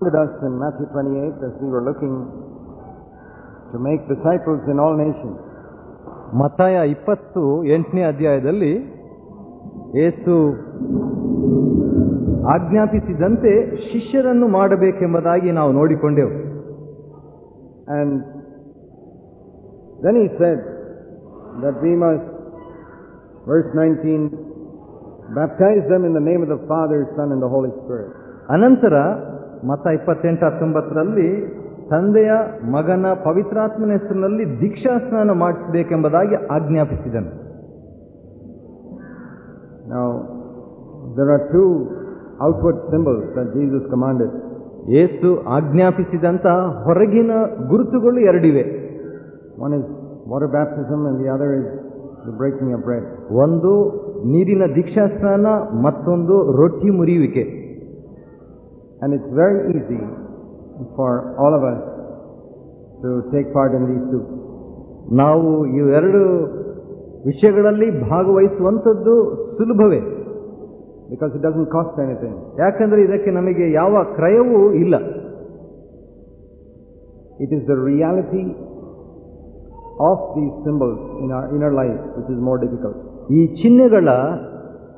with us in Matthew 28 as we were looking to make disciples in all nations. ಮತ್ತಾಯ ಇಪ್ಪತ್ತು ಎಂಟನೇ ಅಧ್ಯಾಯದಲ್ಲಿ ಏಸು ಆಜ್ಞಾಪಿಸಿದಂತೆ ಶಿಷ್ಯರನ್ನು ಮಾಡಬೇಕೆಂಬುದಾಗಿ ನಾವು ನೋಡಿಕೊಂಡೆವು And then he said that we must, verse 19, baptize them in the name of the Father, Son, and the Holy Spirit. ಅನಂತರ ಮತ ಇಪ್ಪತ್ತೆಂಟು ಹತ್ತೊಂಬತ್ತರಲ್ಲಿ ತಂದೆಯ ಮಗನ ಪವಿತ್ರಾತ್ಮನ ಹೆಸರಿನಲ್ಲಿ ದೀಕ್ಷಾ ಸ್ನಾನ ಮಾಡಿಸಬೇಕೆಂಬುದಾಗಿ ಆಜ್ಞಾಪಿಸಿದನು ನಾವು there are two outward symbols that Jesus commanded. ಏಸು ಆಜ್ಞಾಪಿಸಿದಂತ ಹೊರಗಿನ ಗುರುತುಗಳು ಎರಡಿವೆ one is water baptism and the other is the breaking of bread. ಒಂದು ನೀರಿನ ದೀಕ್ಷಾ ಸ್ನಾನ ಮತ್ತೊಂದು ರೊಟ್ಟಿ ಮುರಿಯುವಿಕೆ And it's very easy for all of us to take part in these two. ನಾವು ಇವೆರಡು ವಿಷಯಗಳಲ್ಲಿ ಭಾಗವಹಿಸುವಂಥದ್ದು ಸುಲಭವೇ because it doesn't cost anything. ಯಾಕಂದ್ರೆ ಇದಕ್ಕೆ ನಮಗೆ ಯಾವ ಕ್ರಯವೂ ಇಲ್ಲ is the reality of these symbols in our inner life which is more difficult. ಈ ಚಿಹ್ನೆಗಳ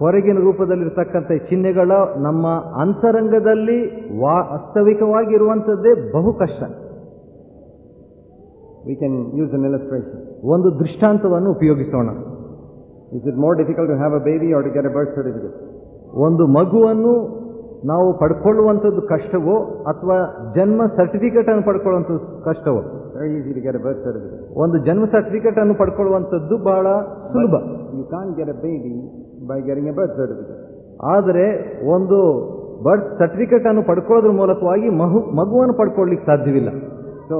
ಹೊರಗಿನ ರೂಪದಲ್ಲಿರ್ತಕ್ಕಂಥ ಚಿಹ್ನೆಗಳ ನಮ್ಮ ಅಂತರಂಗದಲ್ಲಿ ವಾಸ್ತವಿಕವಾಗಿರುವಂಥದ್ದೇ ಬಹು ಕಷ್ಟ We can use an illustration. ಒಂದು ದೃಷ್ಟಾಂತವನ್ನು ಉಪಯೋಗಿಸೋಣ Is it more difficult to have a baby or to get a birth certificate? ಒಂದು ಮಗುವನ್ನು ನಾವು ಪಡ್ಕೊಳ್ಳುವಂಥದ್ದು ಕಷ್ಟವೋ ಅಥವಾ ಜನ್ಮ ಸರ್ಟಿಫಿಕೇಟ್ ಅನ್ನು ಪಡ್ಕೊಳ್ಳುವಂಥದ್ದು ಕಷ್ಟವೋ Very easy to get a birth certificate. ಒಂದು ಜನ್ಮ ಸರ್ಟಿಫಿಕೇಟ್ ಅನ್ನು ಪಡ್ಕೊಳ್ಳುವಂಥದ್ದು ಬಹಳ ಸುಲಭ You can't get a baby by getting a birth certificate ಆದರೆ ಒಂದು ಬರ್ತ್ ಸರ್ಟಿಫಿಕೇಟನ್ನು ಪಡ್ಕೊಳ್ಳೋದ್ರ ಮೂಲಕವಾಗಿ ಮಗು ಮಗುವನ್ನು ಪಡ್ಕೊಳ್ಳಿಕ್ಕೆ ಸಾಧ್ಯವಿಲ್ಲ. So,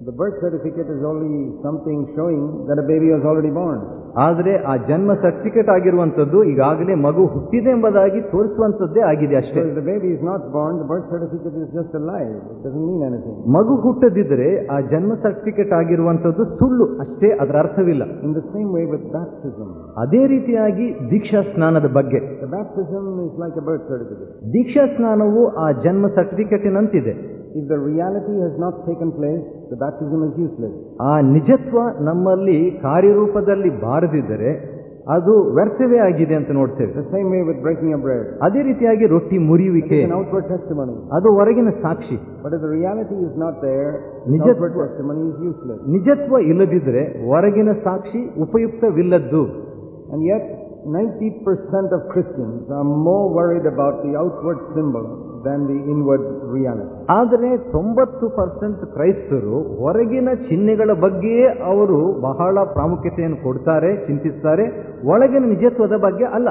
The birth certificate is only something showing that a baby was already born. ಆದರೆ ಆ ಜನ್ಮ ಸರ್ಟಿಫಿಕೇಟ್ ಆಗಿರುವಂತದ್ದು ಈಗಾಗಲೇ ಮಗು ಹುಟ್ಟಿದೆ ಎಂಬುದಾಗಿ ತೋರಿಸುವಂತದ್ದೇ ಆಗಿದೆ ಅಷ್ಟೇ. Baby is not born birth certificate is just life mean ಮಗು ಹುಟ್ಟದಿದ್ದರೆ ಆ ಜನ್ಮ ಸರ್ಟಿಫಿಕೇಟ್ ಆಗಿರುವಂತದ್ದು ಸುಳ್ಳು ಅಷ್ಟೇ ಅದರ ಅರ್ಥವಿಲ್ಲ. In the same way with baptism ಅದೇ ರೀತಿಯಾಗಿ ದೀಕ್ಷಾ ಸ್ನಾನದ ಬಗ್ಗೆ. Baptism is like birth certificate ದೀಕ್ಷಾ ಸ್ನಾನವು ಆ ಜನ್ಮ ಸರ್ಟಿಫಿಕೇಟ್ನಂತಿದೆ If the reality has not taken place, the baptism is useless. ಆ ನಿಜತ್ವ ನಮ್ಮಲ್ಲಿ ಕಾರ್ಯರೂಪದಲ್ಲಿ ಬಾರದಿದ್ದರೆ ಅದು ವ್ಯರ್ಥವೇ ಆಗಿದೆ ಅಂತ ನೋಡ್ತೇವೆ The same way with breaking of bread. ಅದೇ ರೀತಿಯಾಗಿ ರೊಟ್ಟಿ ಮುರಿಯುವಿಕೆ It's an outward testimony. ಅದು ಹೊರಗಿನ ಸಾಕ್ಷಿ But if the reality is not there, the Nijat- outward testimony is useless. ನಿಜತ್ವ ಇಲ್ಲದಿದ್ದರೆ ಹೊರಗಿನ ಸಾಕ್ಷಿ ಉಪಯುಕ್ತವಿಲ್ಲದ್ದು And yet, 90% of Christians are more worried about the outward symbol than the inward reality. ಆದರೆ ತೊಂಬತ್ತು percent ಕ್ರೈಸ್ತರು ಹೊರಗಿನ ಚಿಹ್ನೆಗಳ ಬಗ್ಗೆಯೇ ಅವರು ಬಹಳ ಪ್ರಾಮುಖ್ಯತೆಯನ್ನು ಕೊಡ್ತಾರೆ ಚಿಂತಿಸ್ತಾರೆ ಒಳಗಿನ ನಿಜತ್ವದ ಬಗ್ಗೆ ಅಲ್ಲ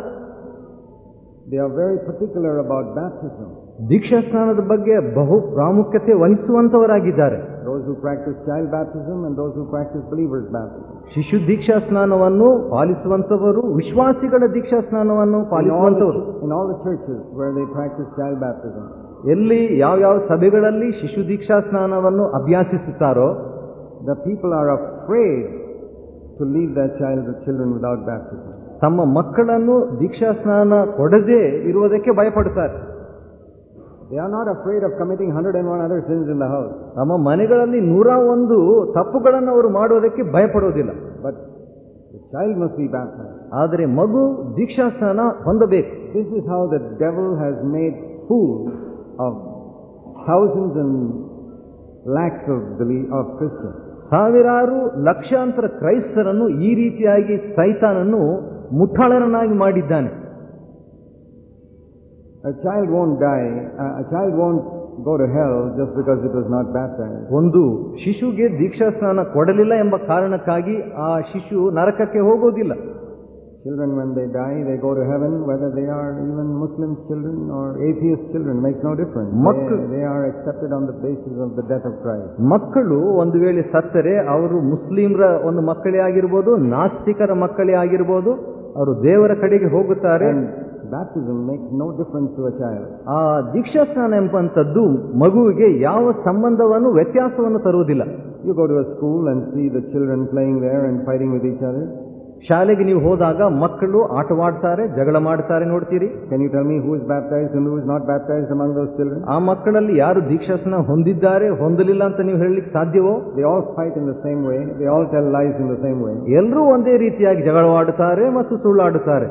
They are very particular about baptism. ದೀಕ್ಷಾ ಸ್ನಾನದ ಬಗ್ಗೆ ಬಹು ಪ್ರಾಮುಖ್ಯತೆ ವಹಿಸುವಂತವರಾಗಿದ್ದಾರೆ Those who practice child baptism and those who practice believers' baptism. ಶಿಶು ದೀಕ್ಷಾ ಸ್ನಾನವನ್ನು ಪಾಲಿಸುವಂತವರು ವಿಶ್ವಾಸಿಗಳ ದೀಕ್ಷಾ ಸ್ನಾನವನ್ನು In all, ಪಾಲಿಸುವಂತವರು in in all the churches where they practice child baptism, ಎಲ್ಲಿ ಯಾವ್ಯಾವ ಸಭೆಗಳಲ್ಲಿ ಶಿಶು ದೀಕ್ಷಾ ಸ್ನಾನವನ್ನು ಅಭ್ಯಾಸಿಸುತ್ತಾರೋ the people are afraid to leave their child, children without baptism. ತಮ್ಮ ಮಕ್ಕಳನ್ನು ದೀಕ್ಷಾ ಸ್ನಾನ ಕೊಡದೇ ಇರುವುದಕ್ಕೆ they are not afraid of committing hundred and one other sins in ನಮ್ಮ ಮನೆಗಳಲ್ಲಿ ನೂರ ಒಂದು ತಪ್ಪುಗಳನ್ನು ಅವರು ಮಾಡುವುದಕ್ಕೆ ಭಯ but child must be bank ಆದರೆ ಮಗು ದೀಕ್ಷಾ ಸ್ಥಾನ ಹೊಂದಬೇಕು. This is how the devil has made who of thousands and lakhs of the of Christian ಸಾವಿರಾರು ಲಕ್ಷಾಂತರ ಕ್ರೈಸ್ತರನ್ನು ಈ ರೀತಿಯಾಗಿ ಸೈತಾನನ್ನು ಮುಠಾಳರನ್ನಾಗಿ ಮಾಡಿದ್ದಾನೆ. A child won't die, a a child won't go to hell just because it was not baptized. ಒಂದು ಶಿಶುಗೆ ದೀಕ್ಷಾ ಸ್ನಾನ ಕೊಡಲಿಲ್ಲ ಎಂಬ ಕಾರಣಕ್ಕಾಗಿ ಆ ಶಿಶು ನರಕಕ್ಕೆ ಹೋಗೋದಿಲ್ಲ Children, when they die, they go to heaven, whether they are even Muslim children or atheist children, makes no difference. Makku- They, they are accepted on the basis of the death of Christ. ಮಕ್ಕಳು ಒಂದು ವೇಳೆ ಸತ್ತರೆ ಅವರು ಮುಸ್ಲಿಮರ ಒಂದು ಮಕ್ಕಳೇ ಆಗಿರ್ಬೋದು ನಾಸ್ತಿಕರ ಮಕ್ಕಳೇ ಆಗಿರ್ಬೋದು ಅವರು ದೇವರ ಕಡೆಗೆ ಹೋಗುತ್ತಾರೆ And baptism make no difference to a child ಆ ದೀಕ್ಷಾ ಸ್ನಾನ ಎಂಬಂಥದ್ದು ಮಗುವಿಗೆ ಯಾವ ಸಂಬಂಧವನ್ನು ವ್ಯತ್ಯಾಸವನ್ನು ತರುವುದಿಲ್ಲ. You go to a school and see the children playing where and firing with each other ಶಾಲೆಗೆ ನೀವು ಹೋದಾಗ ಮಕ್ಕಳು ಆಟವಾಡ್ತಾರೆ ಜಗಳ ಮಾಡ್ತಾರೆ ನೋಡ್ತೀರಿ. Can you tell me who is baptise and who is not baptise among those children ಆ ಮಕ್ಕಳಲ್ಲಿ ಯಾರು ದೀಕ್ಷಾಸನ ಹೊಂದಿದ್ದಾರೆ ಹೊಂದಲಿಲ್ಲ ಅಂತ ನೀವು ಹೇಳಲಿಕ್ಕೆ ಸಾಧ್ಯವೋ? They all fight in the same way they all tell lies in the same way ಎಲ್ಲರೂ ಒಂದೇ ರೀತಿಯಾಗಿ ಜಗಳವಾಡುತ್ತಾರೆ ಮತ್ತು ಸುಳ್ಳಾಡುತ್ತಾರೆ.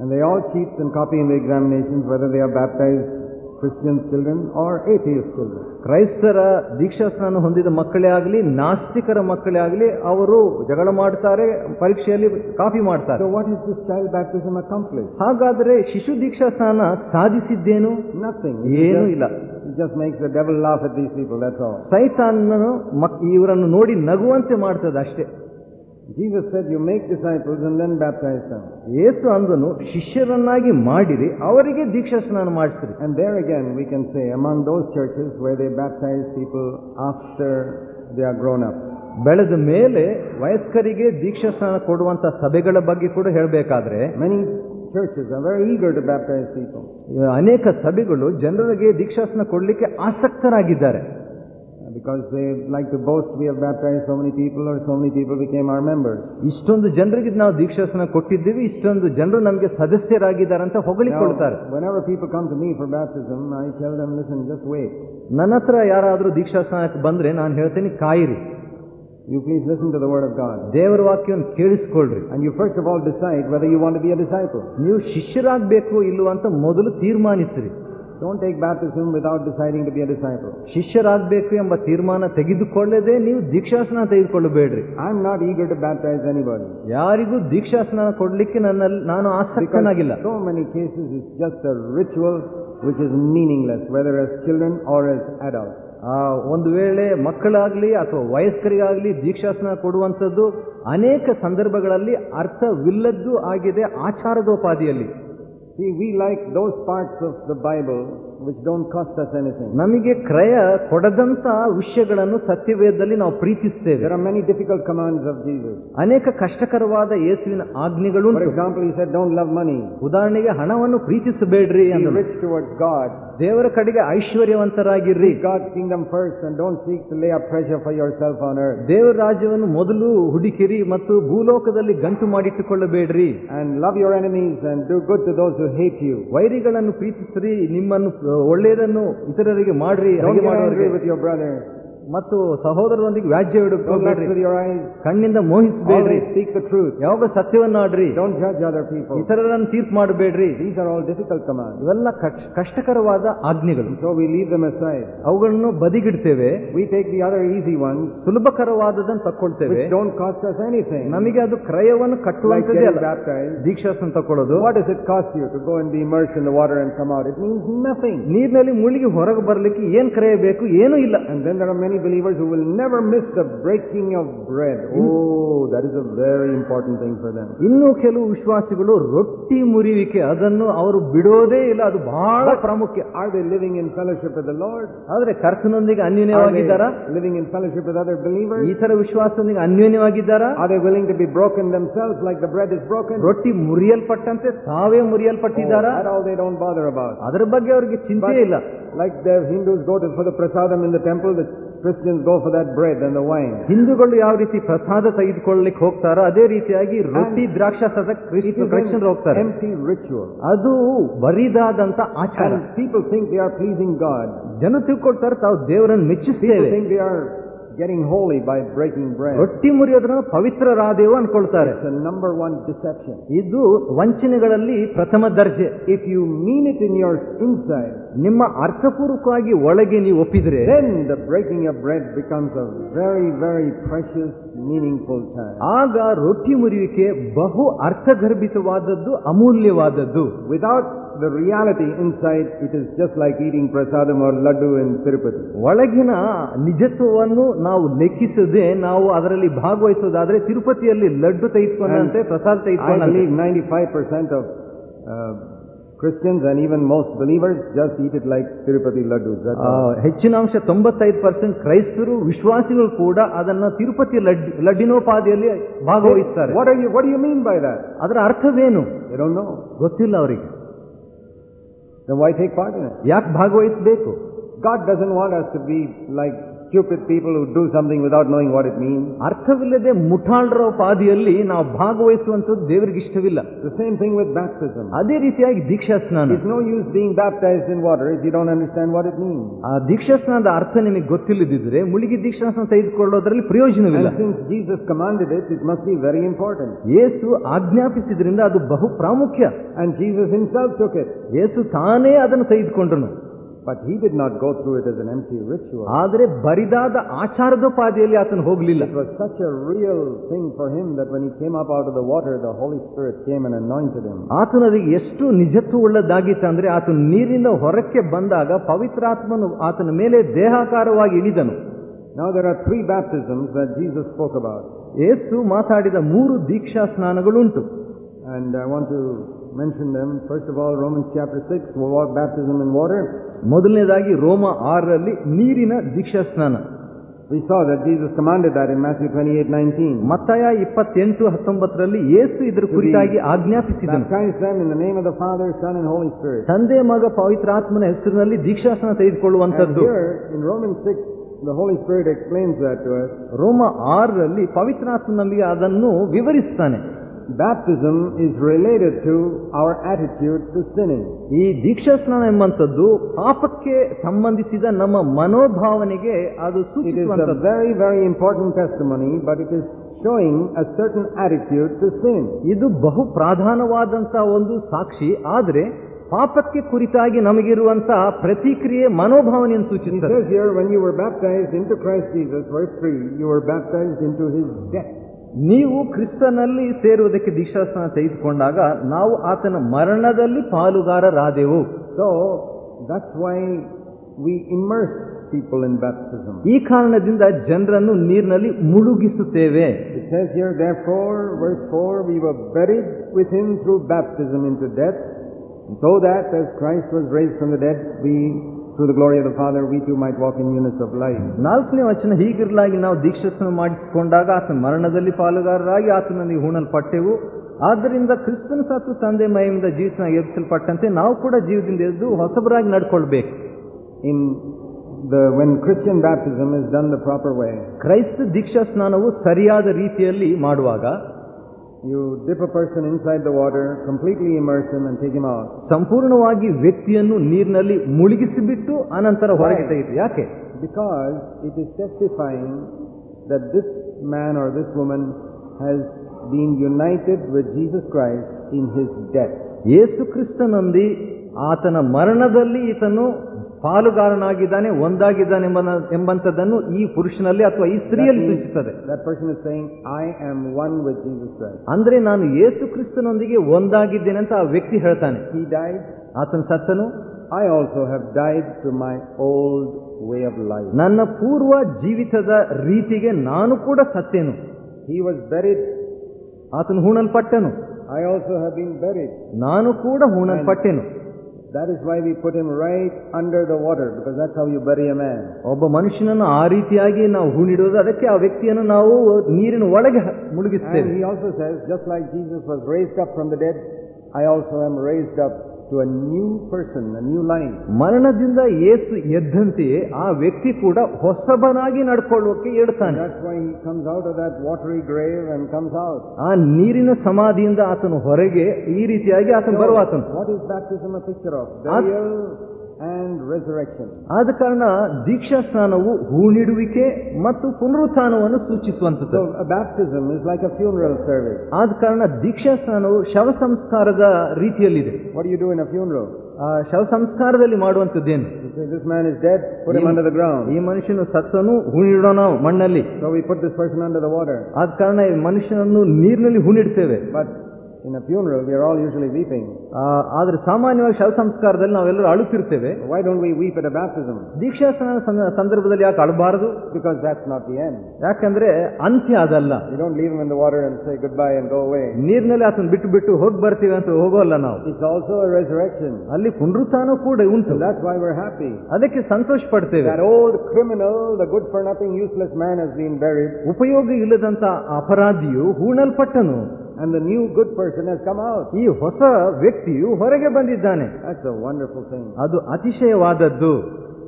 And they all cheat and copy in the examinations whether they are baptized Christian children or atheist children. ಕ್ರೈಸ್ತರ ದೀಕ್ಷಾಸ್ನಾನ ಹೊಂದಿದ ಮಕ್ಕಳೇ ಆಗಲಿ ನಾಸ್ತಿಕರ ಮಕ್ಕಳೇ ಆಗಲಿ ಅವರು ಜಗಳ ಮಾಡ್ತಾರೆ ಪರೀಕ್ಷೆಯಲ್ಲಿ ಕಾಪಿ ಮಾಡ್ತಾರೆ So what is this child baptism accomplished? ಹಾಗಾದರೆ ಶಿಶು snana ಸಾಧಿಸಿದ್ದೇನು Nothing. ಏನೂ illa ಇಲ್ಲ just makes the devil laugh at these people, that's all. ಸೈತಾನನು ಇವರನ್ನು ನೋಡಿ ನಗುವಂತೆ ಮಾಡ್ತದೆ ಅಷ್ಟೇ Jesus said you make disciples and then baptise ಅಂತ ಯೇಸು ಅಂದನು ಶಿಷ್ಯರನ್ನಾಗಿ ಮಾಡಿರಿ ಅವರಿಗೆ ದೀಕ್ಷಾ ಸ್ನಾನ ಮಾಡಿಸ್ರಿ. And then again we can say among those churches why they baptise people after they are grown up ಬೆಳೆದ ಮೇಲೆ ವಯಸ್ಕರಿಗೆ ದೀಕ್ಷಾ ಸ್ನಾನ ಕೊಡುವಂತಹ ಸಭೆಗಳ ಬಗ್ಗೆ ಕೂಡ ಹೇಳಬೇಕಾದ್ರೆ ಮೆನಿ ಚರ್ಚಸ್ ಅವರ್ ಈ ಗೋ ಬ್ಯಾಪ್ಟೈಸ್ ಪೀಪಲ್ ಅನೇಕ ಸಭೆಗಳು ಜನರಿಗೆ ದೀಕ್ಷಾಸನ ಕೊಡಲಿಕ್ಕೆ ಆಸಕ್ತರಾಗಿದ್ದಾರೆ. Because they like to boast, we have baptized so many people or so many people became our members. ಇಷ್ಟೊಂದು ಜನರಿಗೆ ನಾವು ದೀಕ್ಷಾಸನ ಕೊಟ್ಟಿದ್ದೀವಿ ಇಷ್ಟೊಂದು ಜನರು ನಮಗೆ ಸದಸ್ಯರಾಗಿದ್ದಾರೆ ಅಂತ ಹೊಗಳಿಕೊಳ್ತಾರೆ whenever people come to me for baptism, I tell them, listen, just wait. ನನ್ನ ಹತ್ರ ಯಾರಾದರೂ ದೀಕ್ಷಾಸನಕ್ಕೆ ಬಂದ್ರೆ ನಾನು ಹೇಳ್ತೀನಿ ಕಾಯಿರಿ You please listen to the word of God. ದೇವರ ವಾಕ್ಯವನ್ನು ಕೇಳಿಸ್ಕೊಳ್ರಿ And you first of all decide whether you want to be a disciple. ನೀವು ಶಿಷ್ಯರಾಗಬೇಕು illu ಅಂತ ಮೊದಲು ತೀರ್ಮಾನಿಸ್ರಿ Don't take baptism without deciding to be a disciple. ಶಿಷ್ಯರಾಗಬೇಕು ಎಂಬ ತೀರ್ಮಾನ ತೆಗೆದುಕೊಳ್ಳದೆ ನೀವು ದೀಕ್ಷಾಸನ ತೆಗೆದುಕೊಳ್ಳಬೇಡ್ರಿ I'm not eager to baptize anybody. ಯಾರಿಗೂ ದೀಕ್ಷಾಸನ ಕೊಡಲಿಕ್ಕೆ ನನ್ನಲ್ಲಿ ನಾನು ಆಸಕ್ತನಾಗಿಲ್ಲ so many cases is just a ritual which is meaningless, whether as children or as adults. ಆ ಒಂದು ವೇಳೆ ಮಕ್ಕಳಾಗಲಿ ಅಥವಾ ವಯಸ್ಕರಿಗಾಗಲಿ ದೀಕ್ಷಾಸನ ಕೊಡುವಂಥದ್ದು ಅನೇಕ ಸಂದರ್ಭಗಳಲ್ಲಿ ಅರ್ಥವಿಲ್ಲದ್ದು ಆಗಿದೆ ಆಚಾರದೋಪಾದಿಯಲ್ಲಿ See, we like those parts of the Bible which don't cost us anything. ನಮಗೆ ಕ್ರಯ ಕೊಡದಂತ ವಿಷಯಗಳನ್ನು ಸತ್ಯವೇದದಲ್ಲಿ ನಾವು ಪ್ರೀತಿಸ್ತೇವೆ There are many difficult commands of Jesus. ಅನೇಕ ಕಷ್ಟಕರವಾದ ಯೇಸುವಿನ For example example, he said, don't love money. ಉದಾಹರಣೆಗೆ ಹಣವನ್ನು ಪ್ರೀತಿಸಬೇಡ್ರಿ Be ಅಂದನು rich towards God. ದೇವರ ಕಡೆಗೆ ಐಶ್ವರ್ಯವಂತರಾಗಿರ್ರಿ God God's kingdom first and don't seek to lay up treasure for yourself on earth. ದೇವರ ರಾಜ್ಯವನ್ನು ಮೊದಲು ಹುಡುಕಿರಿ ಮತ್ತು ಭೂಲೋಕದಲ್ಲಿ ಗಂಟು ಮಾಡಿಟ್ಟುಕೊಳ್ಳಬೇಡ್ರಿ And love your enemies and do good to those who hate you. ವೈರಿಗಳನ್ನು ಪ್ರೀತಿಸ್ರಿ ನಿಮ್ಮನ್ನು ಒಳ್ಳೆಯದನ್ನು ಇತರರಿಗೆ ಮಾಡ್ರಿ ವಿತ್ ಹಾಗೆ get ಮತ್ತು ಸಹೋದರರೊಂದಿಗೆ ವ್ಯಾಜ್ಯ ಕಣ್ಣಿಂದ ಮೋಹಿಸಬೇಡ್ರಿ. ಸ್ಪೀಕ್ ಟ್ರೂತ್ ಯಾವಾಗ ಸತ್ಯವನ್ನಾಡ್ರಿ ಇತರರನ್ನು ತೀರ್ಪು ಮಾಡಬೇಡ್ರಿ. These are all difficult command ಇವೆಲ್ಲ ಕಷ್ಟಕರವಾದ ಆಜ್ಞೆಗಳು. So we leave them aside ಅವುಗಳನ್ನು ಬದಿಗಿಡ್ತೇವೆ. We take the other easy one ಸುಲಭಕರವಾದದನ್ನು ತಕ್ಕೊಳ್ತೇವೆ. ಡೋಂಟ್ ಕಾಸ್ಟ್ ಅಸ್ ಎನಿಥಿಂಗ್ ನಮಗೆ ಅದು ಕ್ರಯವನ್ನು ಕಟ್ಟುವಂತದ್ದೇ ಅಲ್ಲ. ದೀಕ್ಷಾಸನ ತಕ್ಕೊಳ್ಳೋದು. What is it cost you to go in the immerse in the water and come out it means nothing ನೀರಿನಲ್ಲಿ ಮುಳುಗಿ ಹೊರಗೆ ಬರಲಿಕ್ಕೆ ಏನು ಕ್ರಯ ಬೇಕು? ಏನೂ ಇಲ್ಲ. And then there are many many believers who will never miss the breaking of bread. Oh, that is a very important thing for them. ಇನ್ನು ಕೆಲವು ವಿಶ್ವಾಸಿಗಳು ರೊಟ್ಟಿ ಮುರಿಯುವಿಕೆ ಅದನ್ನು ಅವರು ಬಿಡೋದೇ ಇಲ್ಲ ಅದು ಬಹಳ ಪ್ರಾಮುಖ್ಯ Are they living in fellowship with the Lord? ಆದ್ರೆ ಕರ್ತನೊಂದಿಗೆ Are ಅನ್ಯೋನ್ಯವಾಗಿದ್ದಾರಾ they living in fellowship with other believers? ಈ ತರ ವಿಶ್ವಾಸದೊಂದಿಗೆ ಅನ್ಯೋನ್ಯವಾಗಿದ್ದಾರಾ Are they willing to be broken themselves like the bread is broken? ರೊಟ್ಟಿ ಮುರಿಯಲ್ಪಟ್ಟಂತೆ ತಾವೇ ಮುರಿಯಲ್ಪಟ್ಟಿದ್ದಾರಾ That all they don't bother about. ಅದರ ಬಗ್ಗೆ ಅವರಿಗೆ ಚಿಂತೆ ಇಲ್ಲ Like the Hindus go to, for the prasadam in the temple, the Christians go for that bread and the wine. ಹಿಂದೂಗಳು ಯಾವ ರೀತಿ ಪ್ರಸಾದ ತೆಗೆದುಕೊಳ್ಳಲಿಕ್ಕೆ ಹೋಗ್ತಾರೋ ಅದೇ ರೀತಿಯಾಗಿ ರೊಟ್ಟಿ ದ್ರಾಕ್ಷಾಸದ an ಹೋಗ್ತಾರೆ empty ritual. ಅದು ಬರಿದಾದಂತ ಆಚಾರ people people think they are pleasing God. ಜನ ತಿಳ್ಕೊಳ್ತಾರೆ ತಾವು ದೇವರನ್ನು People ಮೆಚ್ಚಿಸ್ತೇವೆ think they are getting holy by breaking break ರೊಟ್ಟಿ ಮುರಿಯೋದ್ರನ್ನ ಪವಿತ್ರರಾದೇವು ಅನ್ಕೊಳ್ತಾರೆ ನಂಬರ್ ಒನ್ ಡಿಸೆಪ್ಷನ್ ಇದು ವಂಚನೆಗಳಲ್ಲಿ ಪ್ರಥಮ ದರ್ಜೆ. If you mean it in your inside ನಿಮ್ಮ ಅರ್ಥಪೂರ್ವಕವಾಗಿ ಒಳಗೆ ನೀವು ಒಪ್ಪಿದ್ರೆ then the breaking a bread becomes a very very precious meaningful time ಆಗ ರೊಟ್ಟಿ ಮುರಿಯುವಿಕೆ ಬಹು ಅರ್ಥಗರ್ಭಿತವಾದದ್ದು ಅಮೂಲ್ಯವಾದದ್ದು. Without the reality inside, it is just like eating prasadam or laddu in Tirupati. ಒಳಗಿನ ನಿಜತ್ವವನ್ನು ನಾವು ಲೆಕ್ಕಿಸದೆ ನಾವು ಅದರಲ್ಲಿ ಭಾಗವಹಿಸೋದಾದ್ರೆ ತಿರುಪತಿಯಲ್ಲಿ ಲಡ್ಡು ತೆಗೆದುಕೊಂಡಂತೆ ಪ್ರಸಾದ I ತೆಗೆದುಕೊಂಡಂತೆ believe 95% of uh, Christians and even most believers just eat it like Tirupati laddus. That's ಆ, all. ಹೆಚ್ಚಿನ ಅಂಶ ತೊಂಬತ್ತೈದು ಪರ್ಸೆಂಟ್ ಕ್ರೈಸ್ತರು ವಿಶ್ವಾಸಿಗಳು ಕೂಡ ಅದನ್ನ ತಿರುಪತಿ ಲಡ್ ಲಡ್ಡಿನೋಪಾದಿಯಲ್ಲಿ ಭಾಗವಹಿಸ್ತಾರೆ What, are you, what do you mean by that? ಅದರ ಅರ್ಥವೇನು i don't know. ಗೊತ್ತಿಲ್ಲ ಅವರಿಗೆ Then why take part in it? ಯಾಕೆ ಭಾಗವಹಿಸಬೇಕು God doesn't want us to be like stupid people who do something without knowing what it mean ಅರ್ಥವಿಲ್ಲದೆ ಮುಠಾಳರ ಪಾದಿಯಲ್ಲಿ ನಾವು ಭಾಗವಹಿಸುವಂತದ್ದು ದೇವರಿಗೆ ಇಷ್ಟವಿಲ್ಲ. The same thing with baptism ಅದೇ ರೀತಿಯಾಗಿ ದೀಕ್ಷಾ ಸ್ನಾನ. It no use being baptise in water it you don't understand what it mean ಆ ದೀಕ್ಷಾ ಸ್ನಾನದ ಅರ್ಥ ನಿಮಗೆ ಗೊತ್ತಿಲ್ಲದಿದ್ದರೆ ಮುಳುಗಿ ದೀಕ್ಷಾ ಸ್ನಾನ ತೆಗೆದುಕೊಳ್ಳೋದ್ರಲ್ಲಿ ಪ್ರಯೋಜನವಿಲ್ಲ. Since Jesus commanded it it must be very important ಯೇಸು ಆಜ್ಞಾಪಿಸಿದ್ರಿಂದ ಅದು ಬಹು ಪ್ರಾಮುಖ್ಯ ಅಂಡ್ ಜೀಸಸ್ ಇನ್ಸಾಲ್ ಚೋಕೆ ಯೇಸು ತಾನೇ ಅದನ್ನು ತೆಗೆದುಕೊಂಡನು. But he did not go through it as an empty ritual. ಆದರೆ ಬರಿದಾದ ಆಚಾರದ ಪಾದಿಯಲ್ಲಿ ಆತನು ಹೋಗಲಿಲ್ಲ It was such a real thing for him that when he came up out of the water, the Holy Spirit came and anointed him. ಆತನರಿಗೆ ಎಷ್ಟು ನಿಜತ್ವ ಉಳ್ಳದ್ದಾಗಿತ್ತು ಅಂದ್ರೆ ಆತನು ನೀರಿನಿಂದ ಹೊರಕ್ಕೆ ಬಂದಾಗ ಪವಿತ್ರಾತ್ಮನು ಆತನ ಮೇಲೆ ದೇಹಾಕಾರವಾಗಿ ಇಳಿದನು Now there are three baptisms that Jesus spoke about. ಯೇಸು ಮಾತಾಡಿದ ಮೂರು ದೀಕ್ಷಾ ಸ್ನಾನಗಳುಂಟು And I want to mention them. First of all, Romans chapter 6, wa- baptism in water. ಮೊದಲನೇದಾಗಿ ರೋಮ ಆರರಲ್ಲಿ ನೀರಿನ ದೀಕ್ಷಾ ಸ್ನಾನ We saw that Jesus commanded that in Matthew 28, 19. ಮತ್ತಾಯ ಇಪ್ಪತ್ತೆಂಟು ಹತ್ತೊಂಬತ್ತರಲ್ಲಿ ಯೇಸು ಇದರ ಕುರಿತಾಗಿ ಆಜ್ಞಾಪಿಸಿದನು Baptize them in the name of the Father, Son, and Holy Spirit. ತಂದೆ ಮಗ ಪವಿತ್ರಾತ್ಮನ ಹೆಸರಿನಲ್ಲಿ ದೀಕ್ಷಾಸ್ನಾನ And ತೆಗೆದುಕೊಳ್ಳುವಂಥದ್ದು here in Romans 6, the Holy Spirit explains that to us. ರೋಮ ಆರರಲ್ಲಿ ಪವಿತ್ರಾತ್ಮನಲ್ಲಿ ಅದನ್ನು ವಿವರಿಸ್ತಾನೆ Baptism is related to our attitude to sinning. ಈ ದೀಕ್ಷಾ ಸ್ನಾನ ಎಂಬಂಥದ್ದು ಪಾಪಕ್ಕೆ ಸಂಬಂಧಿಸಿದ ನಮ್ಮ ಮನೋಭಾವನೆಗೆ ಅದು It is a ಸೂಚಿಸುವಂಥದ್ದು very, very important testimony, but it is showing a certain attitude to sin. ಇದು ಬಹು ಪ್ರಾಧಾನವಾದಂತ ಒಂದು ಸಾಕ್ಷಿ ಆದ್ರೆ ಪಾಪಕ್ಕೆ ಕುರಿತಾಗಿ ನಮಗಿರುವಂತಹ ಪ್ರತಿಕ್ರಿಯೆ ಮನೋಭಾವನೆಯನ್ನು He ಸೂಚಿಸುತ್ತದೆ says here, when you were baptized into Christ Jesus, verse 3, you were baptized into his death. ನೀವು ಕ್ರಿಸ್ತನಲ್ಲಿ ಸೇರುವುದಕ್ಕೆ ದೀಕ್ಷಾಸ್ನಾನ ತೆಗೆದುಕೊಂಡಾಗ ನಾವು ಆತನ ಮರಣದಲ್ಲಿ ಪಾಲುಗಾರರಾದೆವು So, that's why we immerse people in baptism. ಈ ಕಾರಣದಿಂದ ಜನರನ್ನು ನೀರಿನಲ್ಲಿ ಮುಳುಗಿಸುತ್ತೇವೆ It says here, therefore, verse 4, we were buried with him through baptism into death, so that as Christ was raised from the dead, we, through the glory of the Father, we too might walk in newness of life. ನಾಲ್ಕನೇ ವಚನ ಹೀಗಿರಲಾಗಿ ನಾವು ದೀಕ್ಷಸ್ನ ಮಾಡಿಸಿಕೊಂಡಾಗ ಆತನ ಮರಣದಲ್ಲಿ ಪಾಲುಗಾರರಾಗಿ ಆತನಲ್ಲಿ ಹೂಣಲ್ಪಟ್ಟೆವು. ಆದ್ದರಿಂದ ಕ್ರಿಸ್ತನ ಸತ್ತು ತಂದೆ ಮಯಿಂದ ಜೀವಿತ ಎಬ್ಬಿಸಲ್ಪಟ್ಟಂತೆ ನಾವು ಕೂಡ ಜೀವದಿಂದ ಎದ್ದು ಹೊಸಬರಾಗಿ ನಡ್ಕೊಳ್ಬೇಕು. In the when Christian baptism is done the proper way ಕ್ರೈಸ್ತ ದೀಕ್ಷಾ ಸ್ನಾನವು ಸರಿಯಾದ ರೀತಿಯಲ್ಲಿ ಮಾಡುವಾಗ you dip a person inside the water, completely immerse him and take him out. ಸಂಪೂರ್ಣವಾಗಿ ವ್ಯಕ್ತಿಯನ್ನು ನೀರಿನಲ್ಲಿ ಮುಳುಗಿಸಿಬಿಟ್ಟು ಅನಂತರ ಹೊರಗೆ ತೆಗೆದು ಯಾಕೆ Because it is testifying that this man or this woman has been united with Jesus Christ in his death. ಯೇಸು ಕ್ರಿಸ್ತನಲ್ಲಿ ಆತನ ಮರಣದಲ್ಲಿ ಈತನು ಪಾಲುಗಾರನಾಗಿದ್ದಾನೆ ಒಂದಾಗಿದ್ದಾನೆ ಎಂಬಂತದನ್ನು ಈ ಪುರುಷನಲ್ಲಿ ಅಥವಾ ಈ ಸ್ತ್ರೀಯಲ್ಲಿ ಸೂಚಿಸುತ್ತದೆ. Christ. ಅಂದ್ರೆ ನಾನು ಯೇಸು ಕ್ರಿಸ್ತನೊಂದಿಗೆ ಒಂದಾಗಿದ್ದೇನೆ ಅಂತ ಆ ವ್ಯಕ್ತಿ ಹೇಳ್ತಾನೆ. ಈ ಡೈಡ್ ಆತನ ಸತ್ತನು. I also have died to my old way of life ನನ್ನ ಪೂರ್ವ ಜೀವಿತದ ರೀತಿಗೆ ನಾನು ಕೂಡ ಸತ್ತೇನು. ಹಿ ವಾಸ್ ಬೆರಿ ಆತನು ಹೂಣಲ್ಪಟ್ಟನು. I also have been buried ನಾನು ಕೂಡ ಹೂಣಲ್ಪಟ್ಟೆನು. That is why we put him right under the water, because that's how you bury a man. ಒಬ್ಬ ಮನುಷ್ಯನನ್ನು ಆ ರೀತಿಯಾಗಿ ನಾವು ಹೂಣಿಡುವುದು ಅದಕ್ಕೆ ಆ ವ್ಯಕ್ತಿಯನ್ನು ನಾವು ನೀರಿನ ಒಳಗೆ ಹ- And ಮುಳುಗಿಸ್ತೇವೆ he also says, just like Jesus was raised up from the dead, I also am raised up to a new person, a new life. ಮರಣದಿಂದ ಯೇಸು ಎದ್ದಂತೆಯೇ ಆ ವ್ಯಕ್ತಿ ಕೂಡ ಹೊಸಬನಾಗಿ ನಡ್ಕೊಳ್ಳೋಕೆ ಹೇಳ್ತಾನೆ That's why he comes out of that watery grave and comes out. ಆ ನೀರಿನ ಸಮಾಧಿಯಿಂದ ಆತನು ಹೊರಗೆ ಈ ರೀತಿಯಾಗಿ ಆತನು ಬರುವಾತನು What is baptism a picture of? Burial and. ಆದ ಕಾರಣ ದೀಕ್ಷಾ ಸ್ನಾನವು ಹೂಣಿಡುವಿಕೆ ಮತ್ತು ಪುನರುತ್ಥಾನವನ್ನು punaruthanavannu suchisuvantadu a baptism is like a funeral service. ಆದ ಕಾರಣ ದೀಕ್ಷಾ ಸ್ನಾನವು ಶವ ಸಂಸ್ಕಾರದ ರೀತಿಯಲ್ಲಿದೆ What do you do in a funeral? ಆ ಶವ ಸಂಸ್ಕಾರದಲ್ಲಿ say, this man is dead, put him under the ground. ಈ ಮನುಷ್ಯನು ಸತ್ತನು ಹೂಣಿಡೋಣ ಮಣ್ಣಲ್ಲಿ So we put this person under the water. ಆದ ಕಾರಣ ಈ ಮನುಷ್ಯನನ್ನು ನೀರಿನಲ್ಲಿ ಹೂಣಿಡ್ತೇವೆ But in a funeral, we are all usually weeping. ಆದ್ರೆ ಸಾಮಾನ್ಯವಾಗಿ ಶವ ಸಂಸ್ಕಾರದಲ್ಲಿ ನಾವೆಲ್ಲರೂ ಅಳುತ್ತಿರ್ತೇವೆ Why don't we weep at a baptism? diksha ಸ್ನಾನ sandarbhadalli ಸಂದರ್ಭದಲ್ಲಿ ಯಾಕೆ ಅಳಬಾರದು Because that's not the end. ಯಾಕಂದ್ರೆ ಅಂತ್ಯ ಅದಲ್ಲ You don't leave him in the water and say goodbye and go away. ನೀರಿನಲ್ಲಿ ಆತನ ಬಿಟ್ಟು ಬಿಟ್ಟು ಹೋಗಿ ಬರ್ತೀವಿ ಅಂತ ಹೋಗೋಲ್ಲ ನಾವು It's also a resurrection. ಅಲ್ಲಿ ಪುನರುತ್ಥಾನ ಕೂಡ ಉಂಟು And that's why we're happy. ಅದಕ್ಕೆ ಸಂತೋಷ ಪಡ್ತೇವೆ That old criminal, the good for nothing, useless man has been buried, ಉಪಯೋಗ ಇಲ್ಲದಂತ ಅಪರಾಧಿಯು ಹೂಣಲ್ಪಟ್ಟನು and the new good person has come out. ಈ ಹೊಸ ವ್ಯಕ್ತಿಯು ಹೊರಗೆ ಬಂದಿದ್ದಾನೆ That's a wonderful thing. ಅದು ಅತಿಶಯವಾದದ್ದು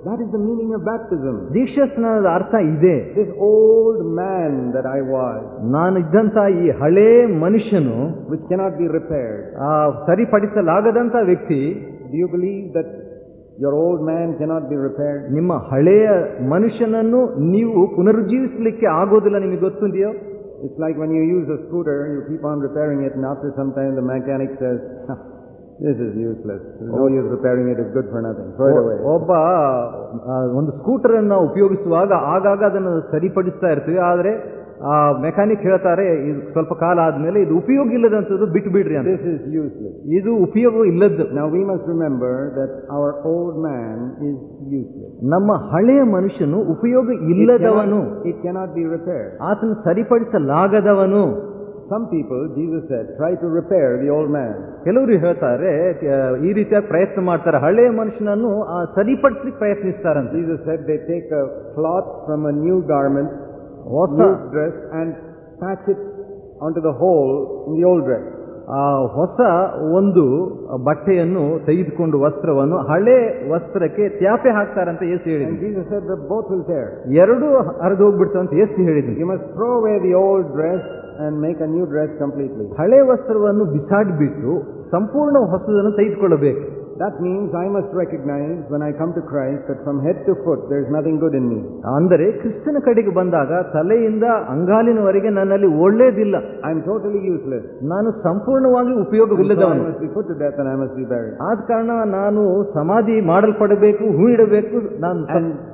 That is the meaning of baptism. ದೀಕ್ಷಾ ಸ್ನಾನದ ಅರ್ಥ ಇದೆ This old man that I was, ನಾನು idantha ಈ ಹಳೇ ಮನುಷ್ಯನು which cannot be repaired. ಆ ಸರಿಪಡಿಸಲಾಗದಂತ ವ್ಯಕ್ತಿ Do you believe that your old man cannot be repaired? ನಿಮ್ಮ ಹಳೆಯ ಮನುಷ್ಯನನ್ನು ನೀವು ಪುನರುಜ್ಜೀವಿಸಲಿಕ್ಕೆ ಆಗೋದಿಲ್ಲ ನಿಮಗೆ ಗೊತ್ತಿದೆಯೋ It's like when you use a scooter, you keep on repairing it, and after some time the mechanic says, "Huh, This is useless. There's no use repairing it, it's good for nothing. Throw it away. ಒಬ್ಬ ಆ, ಒಂದು scooter ಅನ್ನು ಉಪಯೋಗಿಸುವಾಗ ಆಗಾಗ ಅದನ್ನು ಸರಿಪಡಿಸ್ತಾ ಇರ್ತೀವಿ ಆದರೆ ಆ mechanic ಹೇಳ್ತಾರೆ ಇದು ಸ್ವಲ್ಪ ಕಾಲ ಆದ್ಮೇಲೆ ಇದು ಉಪಯೋಗ ಇಲ್ಲದಂತದ್ದು ಬಿಟ್ಟು ಬಿಡ್ರಿ ಅಂತ. ಇದು ಉಪಯೋಗ ಇಲ್ಲದ್ದು. ನಾವು we must remember that our old man is use ನಮ್ಮ ಹಳೆಯ ಮನುಷ್ಯನು ಉಪಯೋಗ ಇಲ್ಲದವನು ಇಟ್ ಕೆನಾಟ್ ಬಿ ರಿಪೇರ್ ಆತನು ಸರಿಪಡಿಸಲಾಗದವನು. Some people Jesus try to repair the old man ಕೆಲವರು ಹೇಳ್ತಾರೆ ಈ ರೀತಿಯ ಪ್ರಯತ್ನ ಮಾಡ್ತಾರೆ. ಹಳೆಯ ಮನುಷ್ಯನನ್ನು ಸರಿಪಡಿಸಲಿಕ್ಕೆ ಪ್ರಯತ್ನಿಸ್ತಾರೆ ಅಂತ Jesus said they take a cloth from a new garment ಹೊಸ dress and patch it on to the hole in the old dress ಆ ಹೊಸ ಒಂದು ಬಟ್ಟೆಯನ್ನು ತೆಗೆದುಕೊಂಡು ವಸ್ತ್ರವನ್ನು ಹಳೆ ವಸ್ತ್ರಕ್ಕೆ ತ್ಯಾಪೆ ಹಾಕ್ತಾರಂತ ಎಸ್ ಹೇಳಿದ್ರು ಎರಡು ಹರಿದು ಹೋಗ್ಬಿಡ್ತು ಅಂತ ಎಸ್ ಹೇಳಿದ್ರು you must throw way the old dress and make a new dress completely ಹಳೆ ವಸ್ತ್ರವನ್ನು ಬಿಸಾಡಿಬಿಟ್ಟು ಸಂಪೂರ್ಣ ಹೊಸದನ್ನು ತೆಗೆದುಕೊಳ್ಳಬೇಕು. That means I must recognize when I come to Christ that from head to foot there is nothing good in me. ಅಂದರೆ ಕ್ರಿಸ್ತನ ಕಡೆಗೆ ಬಂದಾಗ ತಲೆಯಿಂದ ಅಂಗಾಲಿನವರೆಗೆ ನನ್ನಲ್ಲಿ ಒಳ್ಳೇದಿಲ್ಲ I am totally useless. ನಾನು ಸಂಪೂರ್ಣವಾಗಿ ಉಪಯೋಗವಿಲ್ಲದವನು. I must be put to death and I must be buried. ಆದ ಕಾರಣ ನಾನು ಸಮಾಧಿ ಮಾಡಲ್ಪಡಬೇಕು ಹೂಯಿಡಬೇಕು ನಾನು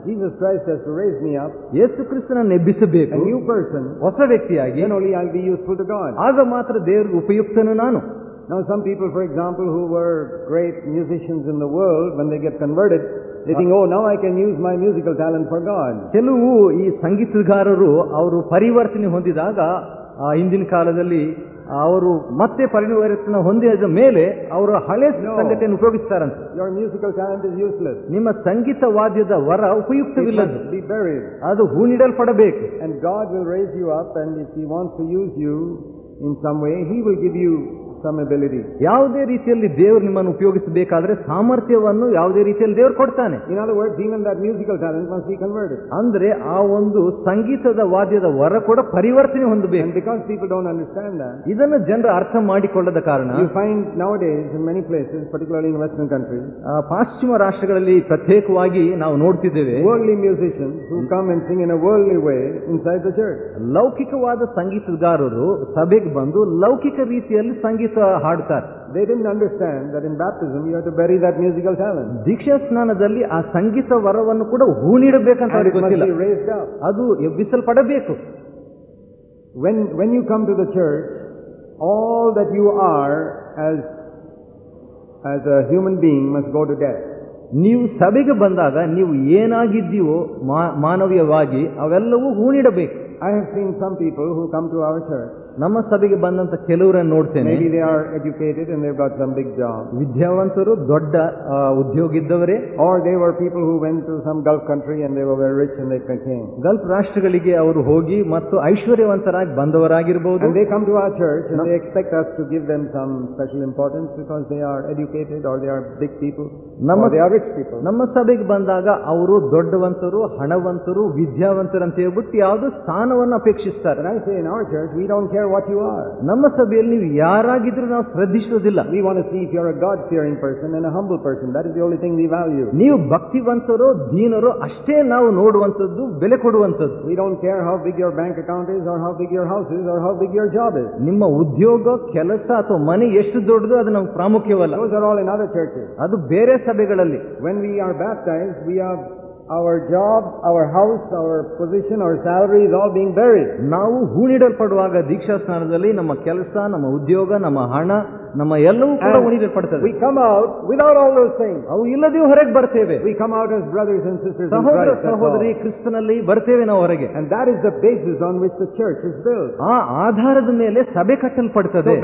Jesus Christ has to raise me up, ಯೇಸು ಕ್ರಿಸ್ತನನ್ನು ಎಬ್ಬಿಸಬೇಕು a new person, ಹೊಸ ವ್ಯಕ್ತಿಯಾಗಿ then only I'll be useful to God. ಆಗ ಮಾತ್ರ ದೇವರಿಗೆ ಉಪಯುಕ್ತನು ನಾನು Now some people, for example, who were great musicians in the world, when they get converted, they think, oh, now I can use my musical talent for God. ಕೆಲವು ಈ ಸಂಗೀತಗಾರರು ಅವರು ಪರಿವರ್ತನೆ ಹೊಂದಿದಾಗ ಆ ಹಿಂದಿನ ಕಾಲದಲ್ಲಿ ಅವರು ಮತ್ತೆ ಪರಿವರ್ತನೆ ಹೊಂದಿದ ಮೇಲೆ ಅವರು ಹಳೆ ಸಂಗತಿಯನ್ನು ಉಪಯೋಗಿಸ್ತಾರಂತೆ Your musical talent is useless. ನಿಮ್ಮ ಸಂಗೀತ ವಾದ್ಯದ ವರ It ಉಪಯುಕ್ತವಿಲ್ಲದ್ದು must be buried. ಅದು ಹೂಣಿಡಲ್ಪಡಬೇಕು And God will raise you up, and if He wants to use you in some way, He will give you ಸಮಬಿಲಿಟಿ ಯಾವುದೇ ರೀತಿಯಲ್ಲಿ ದೇವರು ನಿಮ್ಮನ್ನು ಉಪಯೋಗಿಸಬೇಕಾದ್ರೆ ಸಾಮರ್ಥ್ಯವನ್ನು ಯಾವುದೇ ರೀತಿಯಲ್ಲಿ ದೇವರು ಕೊಡ್ತಾನೆ. ಇನ್ ಅಂದ್ರೆ ಆ ಒಂದು ಸಂಗೀತದ ವಾದ್ಯದ ವರ ಕೂಡ ಪರಿವರ್ತನೆ ಹೊಂದಬೇಕು. ಬಿಕಾಸ್ ಪೀಪಲ್ ಡೋಂಟ್ ಅಂಡರ್ಸ್ಟ್ಯಾಂಡ್ ಇದನ್ನು ಜನರು ಅರ್ಥ ಮಾಡಿಕೊಳ್ಳದ ಕಾರಣ you find nowadays in many places particular in western country ಪಾಶ್ಚಿಮ ರಾಷ್ಟ್ರಗಳಲ್ಲಿ ಪ್ರತ್ಯೇಕವಾಗಿ ನಾವು ನೋಡ್ತಿದ್ದೇವೆ. Worldly musician come and sing in a worldly way inside the church ಲೌಕಿಕವಾದ ಸಂಗೀತಗಾರರು ಸಭೆಗೆ ಬಂದು ಲೌಕಿಕ ರೀತಿಯಲ್ಲಿ ಸಂಗೀತ ಹಾಡ್ತಾರೆ They didn't understand that in baptism you have to bury that musical talent. ದೀಕ್ಷಾ ಸ್ನಾನದಲ್ಲಿ ಆ ಸಂಗೀತ ವರವನ್ನು ಕೂಡ ಹೂಣಿಡಬೇಕಂತ And it ಅವ್ರಿಗೆ must ಗೊತ್ತಿಲ್ಲ be raised up. ಅದು ಎಬ್ಬಿಸಲ್ಪಡಬೇಕು When, when you come to the church, all that you are as, as a human being must go to death. ನೀವು ಸಭೆಗೆ ಬಂದಾಗ ನೀವು ಏನಾಗಿದ್ದೀವೋ ಮಾ- ಮಾನವೀಯವಾಗಿ ಅವೆಲ್ಲವೂ ಹೂಣಿಡಬೇಕು I have seen some people who come to our church. ನಮ್ಮ ಸಭೆಗೆ ಬಂದಂತ ಕೆಲವರನ್ನು ನೋಡ್ತೇನೆ Maybe they are educated and they've got some big job. ವಿದ್ಯಾವಂತರು ದೊಡ್ಡ ಆ, ಉದ್ಯೋಗ ಇದ್ದವರೇ Or they were people who went to some Gulf country and they were very rich and they came. Gulf ರಾಷ್ಟ್ರಗಳಿಗೆ ಅವರು ಹೋಗಿ ಮತ್ತು ಐಶ್ವರ್ಯವಂತರಾಗಿ ಬಂದವರಾಗಿರಬಹುದು And they come to our church and they expect us to give them some special importance because they are educated or they are big people Nama- or they are rich people. ನಮ್ಮ ಸಭೆಗೆ ಬಂದಾಗ ಅವರು ದೊಡ್ಡವಂತರು ಹಣವಂತರು ವಿದ್ಯಾವಂತರು ಅಂತ ಹೇಳ್ಬಿಟ್ಟು ಯಾವುದು ಸ್ಥಾನವನ್ನು ಅಪೇಕ್ಷಿಸ್ತಾರೆ I say in our church, we don't care what you are. ನಮ್ಮ ಸಭೆಯಲ್ಲಿ ನೀವು ಯಾರಾಗಿದ್ರೂ ನಾವು ಶ್ರದ್ಧಿಸೋದಿಲ್ಲ We want to see if you're a God-fearing person and a humble person. That is the only thing we value. ನೀವು ಭಕ್ತಿವಂತರೋ ದೀನರೋ ಅಷ್ಟೇ ನಾವು ನೋಡುವಂಥದ್ದು ಬೆಲೆ ಕೊಡುವಂಥದ್ದು We don't care how big your bank account is or how big your house is or how big your job is. ನಿಮ್ಮ ಉದ್ಯೋಗ ಕೆಲಸ ಅಥವಾ ಮನೆ ಎಷ್ಟು ದೊಡ್ಡದು ಅದು ನಮ್ಗೆ ಪ್ರಾಮುಖ್ಯವಲ್ಲ Those are all in other churches. ಅದು ಬೇರೆ ಸಭೆಗಳಲ್ಲಿ When we are baptized, we are our job, our house, our position, our salary is all being buried. ನಾವು ಹೂಣಿಡಲ್ಪಡುವಾಗ ದೀಕ್ಷಾ ಸ್ನಾನದಲ್ಲಿ ನಮ್ಮ ಕೆಲಸ ನಮ್ಮ ಉದ್ಯೋಗ ನಮ್ಮ ಹಣ ನಮ್ಮ ಎಲ್ಲವೂ ಕೂಡ ಉಳಿ we come out without all those thing ಅವು ಇಲ್ಲದೇ ಹೊರಗೆ ಬರ್ತೇವೆ. We come out as brothers and sisters ಸಹೋದರ ಸಹೋದರಿ ಕ್ರಿಸ್ತನಲ್ಲಿ ಬರ್ತೇವೆ ನಾವು ಹೊರಗೆ. And that is the basis on which the church is built ಆ ಆಧಾರದ ಮೇಲೆ ಸಭೆ ಕಟ್ಟಲ್ಪಡ್ತದೆ.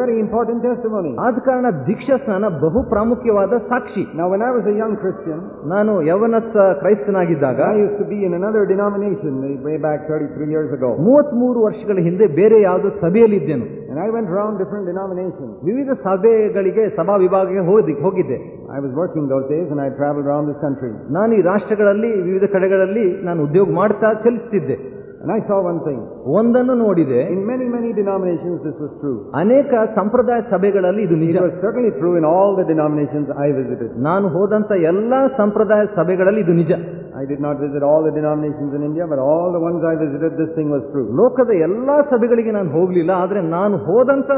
ವೆರಿ ಇಂಪಾರ್ಟೆಂಟ್ ಟೆಸ್ಟಿಮೋನಿ ಆದ ಕಾರಣ ದೀಕ್ಷಾ ಸ್ನಾನ ಬಹು ಪ್ರಾಮುಖ್ಯವಾದ ಸಾಕ್ಷಿ. ನಾವು ನಾವ್ ಎಸ್ ಅ ಯಂಗ್ ಕ್ರಿಶ್ಚಿಯನ್ ನಾನು ಯವನಸ್ ಕ್ರೈಸ್ತನಾಗಿದ್ದಾಗ used to be in another denomination way back thirty three years ago ಮೂವತ್ತ್ ಮೂರು ವರ್ಷಗಳ ಹಿಂದೆ ಬೇರೆ ಯಾವುದು ಸಭೆಯಲ್ಲಿದ್ದೇನು. And I went around different denominations. ವಿವಿಧ ಸಭೆಗಳಿಗೆ ಸಭಾ ವಿಭಾಗಕ್ಕೆ ಹೋಗಿ ಹೋಗಿದ್ದೆ I was working those days and I traveled around this country. ನಾನು ಈ ರಾಷ್ಟ್ರಗಳಲ್ಲಿ ವಿವಿಧ ಕಡೆಗಳಲ್ಲಿ ನಾನು ಉದ್ಯೋಗ ಮಾಡ್ತಾ ಚಲಿಸ್ತಿದ್ದೆ And I saw one thing. ಒಂದನ್ನು ನೋಡಿದೆ In many, many denominations, this was true. ಅನೇಕ ಸಂಪ್ರದಾಯ ಸಭೆಗಳಲ್ಲಿ ಇದು It ನಿಜ was certainly true in all the denominations I visited. ನಾನು ಹೋದಂತ ಎಲ್ಲಾ ಸಂಪ್ರದಾಯ ಸಭೆಗಳಲ್ಲಿ ಇದು ನಿಜ I did not visit all the denominations in India, but all the ones I visited, this thing was true. ಲೋಕದ ಎಲ್ಲಾ ಸಭೆಗಳಿಗೆ ನಾನು ಹೋಗಲಿಲ್ಲ ಆದರೆ ನಾನು ಹೋದಂತ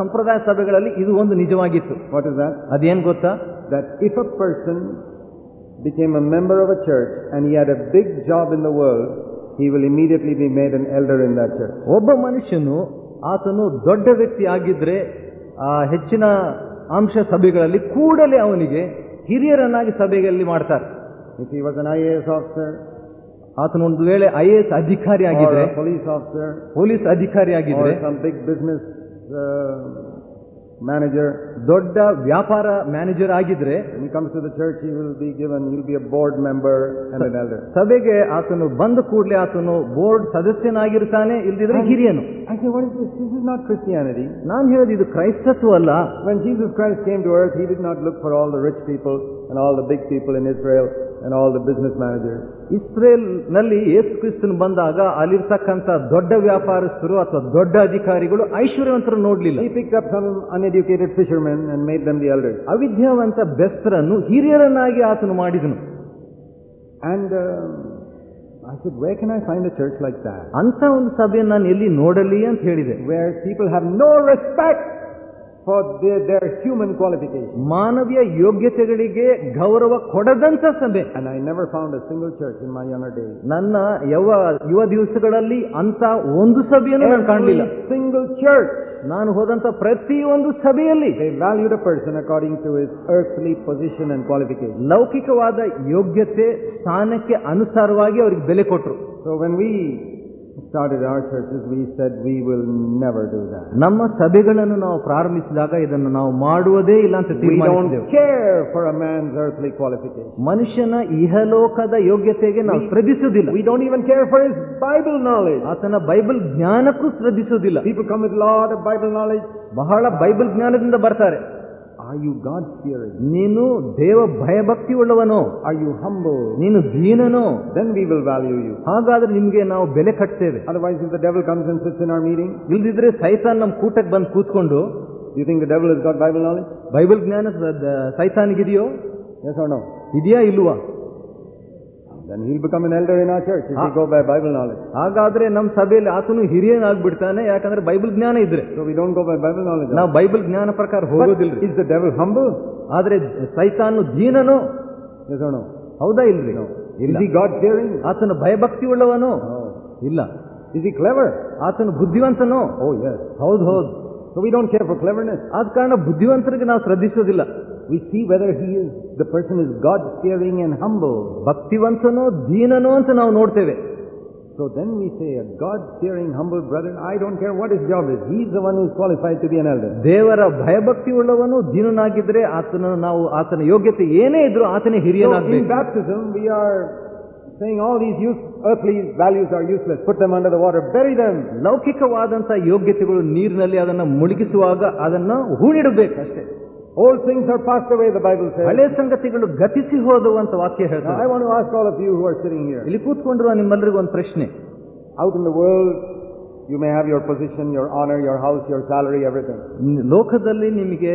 ಸಂಪ್ರದಾಯ ಸಭೆಗಳಲ್ಲಿ ಇದು ಒಂದು ನಿಜವಾಗಿತ್ತು What is that? ಅದೇನು ಗೊತ್ತಾ That if a person became a member of a church and he had a big job in the world, he will immediately be made an elder in that church. ಒಬ್ಬ ಮನುಷ್ಯನು ಆತನು ದೊಡ್ಡ ವ್ಯಕ್ತಿ ಆಗಿದ್ರೆ ಆ ಹೆಚ್ಚಿನ ಅಂಶ ಸಭೆಗಳಲ್ಲಿ ಕೂಡಲೇ ಅವನಿಗೆ ಹಿರಿಯರನ್ನಾಗಿ ಸಭೆಯಲ್ಲಿ ಮಾಡ್ತಾರೆ If he was an IAS officer ಆತನು ಒಂದು ವೇಳೆ ಐ ಎ ಎಸ್ ಅಧಿಕಾರಿ or ಆಗಿದ್ರೆ a police officer ಪೊಲೀಸ್ ಅಧಿಕಾರಿ ಆಗಿದ್ರೆ or some big business uh, manager, ದೊಡ್ಡ ವ್ಯಾಪಾರ ಮ್ಯಾನೇಜರ್ ಆಗಿದ್ರೆ when he comes to the church, he will be given, he'll be a board member and an elder. ಸಭೆಗೆ ಆತನು ಬಂದ ಕೂಡಲೇ ಆತನು ಬೋರ್ಡ್ ಸದಸ್ಯನಾಗಿರ್ತಾನೆ ಇಲ್ದಿದ್ರೆ ಹಿರಿಯನು I say, what is this? This is not Christianity. ನಾನು ಹೇಳೋದು ಇದು ಕ್ರೈಸ್ತತ್ವ ಅಲ್ಲ When Jesus Christ came to earth, he did not look for all the rich people and all the big people in Israel and all the business managers. ಇಸ್ರೇಲ್ನಲ್ಲಿ ಯೇಸು ಕ್ರಿಸ್ತನ್ ಬಂದಾಗ ಅಲ್ಲಿರ್ತಕ್ಕಂಥ ದೊಡ್ಡ ವ್ಯಾಪಾರಸ್ಥರು ಅಥವಾ ದೊಡ್ಡ ಅಧಿಕಾರಿಗಳು ಐಶ್ವರ್ಯವಂತರು ನೋಡ್ಲಿಲ್ಲ He picked up some uneducated fishermen and made them the elders. ಅವಿದ್ಯಾವಂತ ಬೆಸ್ತರನ್ನು ಹಿರಿಯರನ್ನಾಗಿ ಆತನು ಮಾಡಿದನು And uh, I said, where can I find a church like that? ಅಂತ ಒಂದು ಸಭೆಯನ್ನು ನಾನು ಎಲ್ಲಿ ನೋಡಲಿ ಅಂತ ಹೇಳಿದೆ Where people have no respect for human qualification ಮಾನವೀಯ ಯೋಗ್ಯತೆಗಳಿಗೆ ಗೌರವ ಕೊಡದಂತ ಸಭೆ I never found single church in my day ನನ್ನ ಯುವ ಯುವ ದಿವಸಗಳಲ್ಲಿ ಅಂತ ಒಂದು ಸಭೆಯನ್ನು ನಾನು ಕಾಣಲಿಲ್ಲ. ಸಿಂಗಲ್ ಚರ್ಚ್ ನಾನು ಹೋದಂತ ಪ್ರತಿಯೊಂದು ಸಭೆಯಲ್ಲಿ valued person according to his earthly position and qualification ಲೌಕಿಕವಾದ ಯೋಗ್ಯತೆ ಸ್ಥಾನಕ್ಕೆ ಅನುಸಾರವಾಗಿ ಅವರಿಗೆ ಬೆಲೆ ಕೊಟ್ಟರು so when we started our churches, we said we will never do that. ನಮ್ಮ ಸಭೆಗಳನ್ನು ನಾವು ಪ್ರಾರಂಭಿಸಿದಾಗ ಇದನ್ನು ನಾವು ಮಾಡುವುದೇ ಇಲ್ಲ ಅಂತ We ತೀರ್ಮಾನಿಸಿದೆವು don't care for a man's earthly qualifications. ಮನುಷ್ಯನ ಇಹಲೋಕದ ಯೋಗ್ಯತೆಗೆ ನಾವು ಶ್ರದ್ಧಿಸುವುದಿಲ್ಲ We don't even care for his Bible knowledge. ಆತನ ಬೈಬಲ್ ಜ್ಞಾನಕ್ಕೂ ಶ್ರದ್ಧಿಸುವುದಿಲ್ಲ People come with a lot of Bible knowledge. ಬಹಳ ಬೈಬಲ್ ಜ್ಞಾನದಿಂದ ಬರ್ತಾರೆ Are ಯು ಗಾಡ್ ಫಿಯರ್ ನೀನು ದೇವ ಭಯಭಕ್ತಿ ಉಳ್ಳವನು ಆರ್ ಯು ಹಂಬೋ ನೀನು ದೀನನು? Then we will value you. ಹಾಗಾದ್ರೆ ನಿಮ್ಗೆ ನಾವು ಬೆಲೆ ಕಟ್ತೇವೆ. Otherwise if the devil comes and sits in our meeting, ಇಲ್ದಿದ್ರೆ ಸೈತಾನ್ ನಮ್ಮ ಕೂಟಕ್ಕೆ ಬಂದು ಕೂತ್ಕೊಂಡು you think the devil is has Bible knowledge knowledge? Bible ಜ್ಞಾನ ಸೈತಾನಿಗಿದೆಯೋ? Yes or no? ಇದೆಯಾ ಇಲ್ವಾ? Then he'll become an elder in a church go by Bible knowledge ಹಾಗಾದ್ರೆ ನಮ್ಮ ಸಭೆಯಲ್ಲಿ ಆತನು ಹಿರಿಯನ್ ಆಗ್ಬಿಡ್ತಾನೆ ಯಾಕಂದ್ರೆ ಬೈಬಲ್ ಜ್ಞಾನ ಇದ್ರೆ. So we don't go by Bible knowledge ನಾವು ಬೈಬಲ್ ಜ್ಞಾನ ಪ್ರಕಾರ ಹೋಗೋದಿಲ್ಲ ಇಸ್ ದ ಡೆವಲ್ ಹಂಬ ಆದ್ರೆ ಸೈತಾನು ದೀನನು? ಹೌದಾ ಇಲ್ರಿ? ಇಸ್ ಈ ಗಾಡ್ ಫಿಯರಿಂಗ್ ಆತನ ಭಯಭಕ್ತಿ ಉಳ್ಳವನು ಇಲ್ಲ. ಇಸ್ ಇ ಕ್ಲೆವರ್ ಆತನು ಬುದ್ಧಿವಂತನು? ಓ ಯಸ್ ಹೌದು ಹೌದು. So we don't care for cleverness ಆದ ಕಾರಣ ಬುದ್ಧಿವಂತರಿಗೆ ನಾವು ಶ್ರದ್ಧಿಸೋದಿಲ್ಲ. We see whether he is, the person is God fearing and humble. ಭಕ್ತಿವಂತನೋ ದೀನನೋ ಅಂತ ನಾವು ನೋಡ್ತೇವೆ So then we say, a God fearing, humble brother, I don't care what his job is. He's the one who is qualified to be an elder. ದೇವರ ಭಯಭಕ್ತಿ ಉಳ್ಳವನು ದೀನನಾಗಿದ್ರೆ ಆತನ ನಾವು ಆತನ ಯೋಗ್ಯತೆ ಏನೇ ಇದ್ರೂ ಆತನೇ So in baptism, we are saying all these use, earthly values are useless. Put them under the water, bury them. ಲೌಕಿಕವಾದಂತ ಯೋಗ್ಯತೆಗಳು ನೀರಿನಲ್ಲಿ adanna ಮುಳುಗಿಸುವಾಗ adanna ಹೂಣಿಡಬೇಕು ಅಷ್ಟೇ Old things are passed away, the Bible says. ಹಳೆ ಸಂಗತಿಗಳು ಗತಿಸಿ ಹೋದವು ಅಂತ ವಾಕ್ಯ Now, I ಹೇಳ್ತಾರೆ want to ask all of you who are sitting here. ಇಲ್ಲಿ ಕೂತ್ಕೊಂಡಿರುವ ನಿಮ್ಮೆಲ್ಲರಿಗೂ ಒಂದು ಪ್ರಶ್ನೆ Out in the world, you may have your position, your honor, your house, your salary, everything. ನ್- ಲೋಕದಲ್ಲಿ ನಿಮಗೆ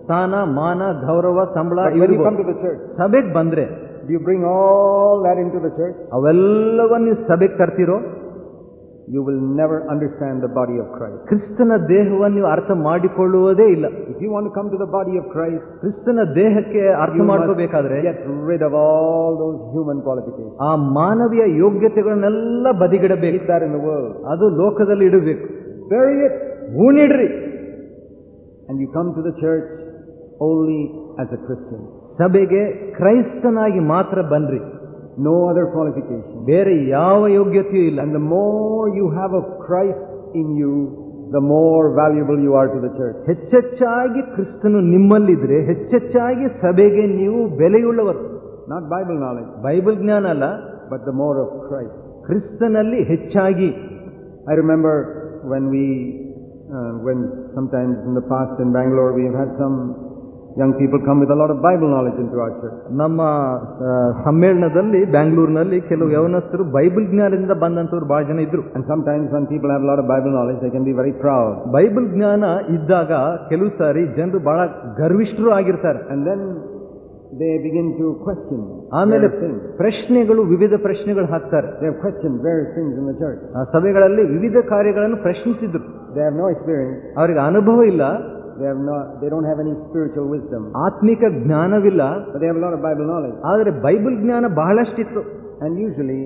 ಸ್ಥಾನ ಮಾನ ಗೌರವ ಸಂಬಳ But when you ಇರ್ಬೋದು. come to the church, ಸಭೆಗೆ ಬಂದ್ರೆ do you bring all that into the church? ಅವೆಲ್ಲವನ್ನ ನೀವು ಸಭೆಗೆ ತರ್ತಿರೋ You will never understand the body of Christ ಕ್ರಿಸ್ತನ ದೇಹವನ್ನು ನೀವು ಅರ್ಥ ಮಾಡಿಕೊಳ್ಳುವುದೇ ಇಲ್ಲ. You want come to the body of Christ ಕ್ರಿಸ್ತನ ದೇಹಕ್ಕೆ ಅರ್ಥ ಮಾಡ್ಕೋಬೇಕಾದ್ರೆ rid of all those human qualification ಆ ಮಾನವೀಯ ಯೋಗ್ಯತೆಗಳನ್ನೆಲ್ಲ ಬದಿಗಿಡಬೇಕಿದ್ದಾರೆ ನೀವು ಅದು ಲೋಕದಲ್ಲಿ ಇಡಬೇಕು. Bury it ಹೂಣಿಡ್ರಿ. And you come to the church only as a Christian ಸಭೆಗೆ ಕ್ರೈಸ್ತನಾಗಿ ಮಾತ್ರ ಬನ್ರಿ. No other qualification. ಬೇರೆ ಯಾವ ಯೋಗ್ಯತೆಯೂ ಇಲ್ಲ And the more you have of Christ in you, the more valuable you are to the church. ಹೆಚ್ಚೆಚ್ಚಾಗಿ ಕ್ರಿಸ್ತನು ನಿಮ್ಮಲ್ಲಿದ್ರೆ ಹೆಚ್ಚೆಚ್ಚಾಗಿ ಸಭೆಗೆ ನೀವು ಬೆಲೆಯುಳ್ಳವರು Not Bible knowledge, ಬೈಬಲ್ ಜ್ಞಾನ ಅಲ್ಲ but the more of Christ. ಕ್ರಿಸ್ತನಲ್ಲಿ ಹೆಚ್ಚಾಗಿ I remember when we, uh, when sometimes in the past in Bangalore, we have had some Young people come with a lot of Bible knowledge into our church. ನಮ್ಮ ಆ, ಸಮ್ಮೇಳನದಲ್ಲಿ ಬ್ಯಾಂಗ್ಳೂರಿನಲ್ಲಿ ಕೆಲವು ಯವನಸ್ಥರು Bible ಜ್ಞಾನದಿಂದ ಬಂದಂತವ್ರು ಬಹಳ ಜನ ಇದ್ರು And sometimes when people have a lot of Bible knowledge, they can be very proud. Bible ಜ್ಞಾನ ಇದ್ದಾಗ ಕೆಲವು ಸಾರಿ ಜನರು ಬಹಳ ಗರ್ವಿಷ್ಠರು ಆಗಿರ್ತಾರೆ And then they begin to question ಆಮೇಲೆ various things. ಪ್ರಶ್ನೆಗಳು ವಿವಿಧ ಪ್ರಶ್ನೆಗಳು ಹಾಕ್ತಾರೆ They have questioned various things in the church. ಆ ಸಭೆಗಳಲ್ಲಿ ವಿವಿಧ ಕಾರ್ಯಗಳನ್ನು ಪ್ರಶ್ನಿಸಿದ್ರು They have no experience. ಅವರಿಗೆ ಅನುಭವ ಇಲ್ಲ They have not. They don't have any spiritual wisdom. ಆತ್ಮಿಕ ಜ್ಞಾನವಿಲ್ಲ But they have a lot of Bible knowledge. ಆದರೆ ಬೈಬಲ್ ಜ್ಞಾನ ಬಹಳಷ್ಟಿತ್ತು And usually,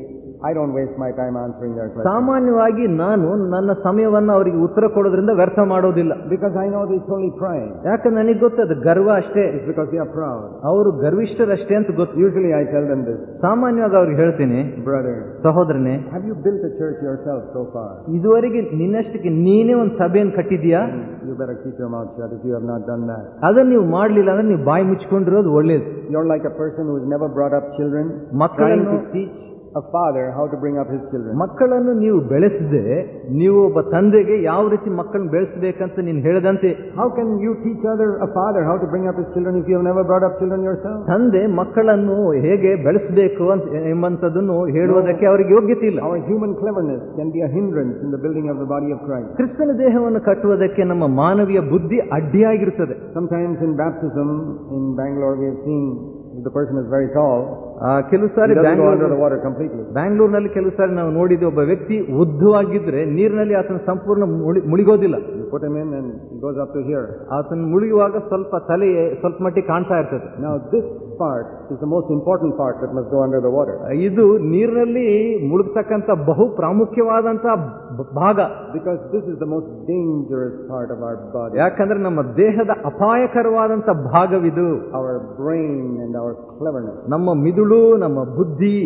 I don't waste my time answering. ಸಾಮಾನ್ಯವಾಗಿ ನಾನು ನನ್ನ ಸಮಯವನ್ನು ಅವರಿಗೆ ಉತ್ತರ ಕೊಡೋದ್ರಿಂದ ವ್ಯರ್ಥ ಮಾಡೋದಿಲ್ಲ. Because I know it's only pride. ಯಾಕಂದ್ರೆ ನನಗೆ ಗೊತ್ತದು ಗರ್ವ ಅಷ್ಟೇ. It's because you are proud. ಅವರು ಗರ್ವಿಷ್ಠರಷ್ಟೇ ಅಂತ ಗೊತ್ತು. Usually I tell them this ಸಾಮಾನ್ಯವಾಗಿ ಅವ್ರಿಗೆ ಹೇಳ್ತೀನಿ Brother, ಸಹೋದರನೇ you you built church church self so far ಇದುವರೆಗೆ ನಿನ್ನಷ್ಟಕ್ಕೆ ನೀನೇ ಒಂದು ಸಭೆಯನ್ನು ಕಟ್ಟಿದ್ಯಾ you better keep your mouth shut if you have not done that ಅದನ್ನ ನೀವು ಮಾಡಲಿಲ್ಲ ಅಂದ್ರೆ ನೀವು ಬಾಯಿ ಮುಚ್ಕೊಂಡಿರೋದು ಒಳ್ಳೇದು. You like a person who who never brought up children, children ಮಕ್ಕಳನ್ನು teach a father how to bring up his children. ಮಕ್ಕಳನ್ನು ನೀವು ಬೆಳೆಸದೆ ನೀವು ಒಬ್ಬ ತಂದೆಗೆ ಯಾವ ರೀತಿ ಮಕ್ಕಳನ್ನು ಬೆಳೆಸಬೇಕಂತ ನೀನು ಹೇಳದಂತೆ How can you teach other a father how to bring up his children if you have never brought up children yourself? ತಂದೆ ಮಕ್ಕಳನ್ನು ಹೇಗೆ ಬೆಳೆಸಬೇಕು ಅಂತ ಎಂಬಂತದನ್ನು ಹೇಳುವುದಕ್ಕೆ ಅವರಿಗೆ ಯೋಗ್ಯತೆ ಇಲ್ಲ Our human cleverness can be a hindrance in the building of the body of Christ. ಕ್ರಿಸ್ತನ ದೇಹವನ್ನು ಕಟ್ಟುವುದಕ್ಕೆ ನಮ್ಮ ಮಾನವೀಯ ಬುದ್ಧಿ ಅಡ್ಡಿಯಾಗಿರುತ್ತದೆ Sometimes in baptism in Bangalore, we have seen if the person is very tall, ಆ, ಕೆಲವು he sorry doesn't go under Bangalore the water completely. ಬ್ಯಾಂಗ್ಳೂರ್ನಲ್ಲಿ ಕೆಲವು ಸಾರಿ ನಾವು ನೋಡಿದ್ವಿ ಒಬ್ಬ ವ್ಯಕ್ತಿ ಉದ್ದವಾಗಿದ್ರೆ ನೀರಿನಲ್ಲಿ ಆತನ ಸಂಪೂರ್ಣ ಮುಳಿ- ಮುಳುಗೋದಿಲ್ಲ You put him in and he goes up to here. ಆತನ ಮುಳುಗುವಾಗ ಸ್ವಲ್ಪ ತಲೆ ಸ್ವಲ್ಪ ಮಟ್ಟಿಗೆ ಕಾಣ್ತಾ ಇರ್ತದೆ Now this part is the most important part that must go under the water. ಇದು ನೀರಿನಲ್ಲಿ ಮುಳುಗ್ತಕ್ಕಂಥ ಬಹು ಪ್ರಾಮುಖ್ಯವಾದಂತ ಬ- ಭಾಗ Because this is the most dangerous part of our body. ಯಾಕಂದ್ರೆ ನಮ್ಮ ದೇಹದ ಅಪಾಯಕರವಾದಂತ ಭಾಗವಿದು Our brain and our cleverness. ನಮ್ಮ ಮಿದುಳು ನಮ್ಮ ಬುದ್ಧಿ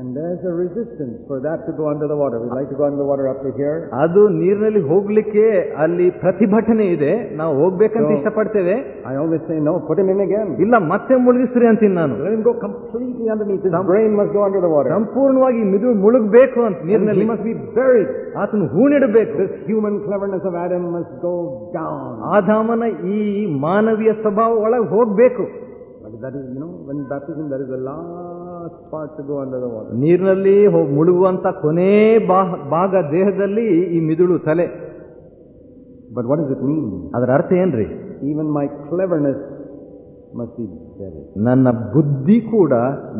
And there's a resistance for that to go under the water. We'd like to go under the water up to here. ಅದು ನೀರಿನಲ್ಲಿ ಹೋಗ್ಲಿಕ್ಕೆ ಅಲ್ಲಿ ಪ್ರತಿಭಟನೆ ಇದೆ ನಾವು ಹೋಗ್ಬೇಕಂತ So- ಇಷ್ಟಪಡ್ತೇವೆ I always say, no, put him in again. ಇಲ್ಲ ಮತ್ತೆ ಮುಳುಗಿಸ್ರಿ ಅಂತೀನಿ ನಾನು Let him go completely underneath. His brain must go under the water. ಸಂಪೂರ್ಣವಾಗಿ ಮಿದುಳು ಮುಳುಗಬೇಕು ಅಂತ And ನೀರಿನಲ್ಲಿ he must be buried. ಆತನು ಹೂಣಿಡಬೇಕು This human cleverness of Adam must go down. ಆದಾಮನ ಈ ಮಾನವೀಯ ಸ್ವಭಾವ ಒಳಗೆ ಹೋಗ್ಬೇಕು But that is, you know, when baptism, that is the last spot go under water ನೀರಿನಲ್ಲಿ ಮುಳುಗುವಂತ ಕೊನೆ ಭಾಗ ದೇಹದಲ್ಲಿ ಈ ಮಿದುಳು ತಲೆ. But what is it mean ಅದರ ಅರ್ಥ ಏನ್ರಿ? Even my cleverness must be ಬೇರೆ ನನ್ನ ಬುದ್ಧಿ ಕೂಡ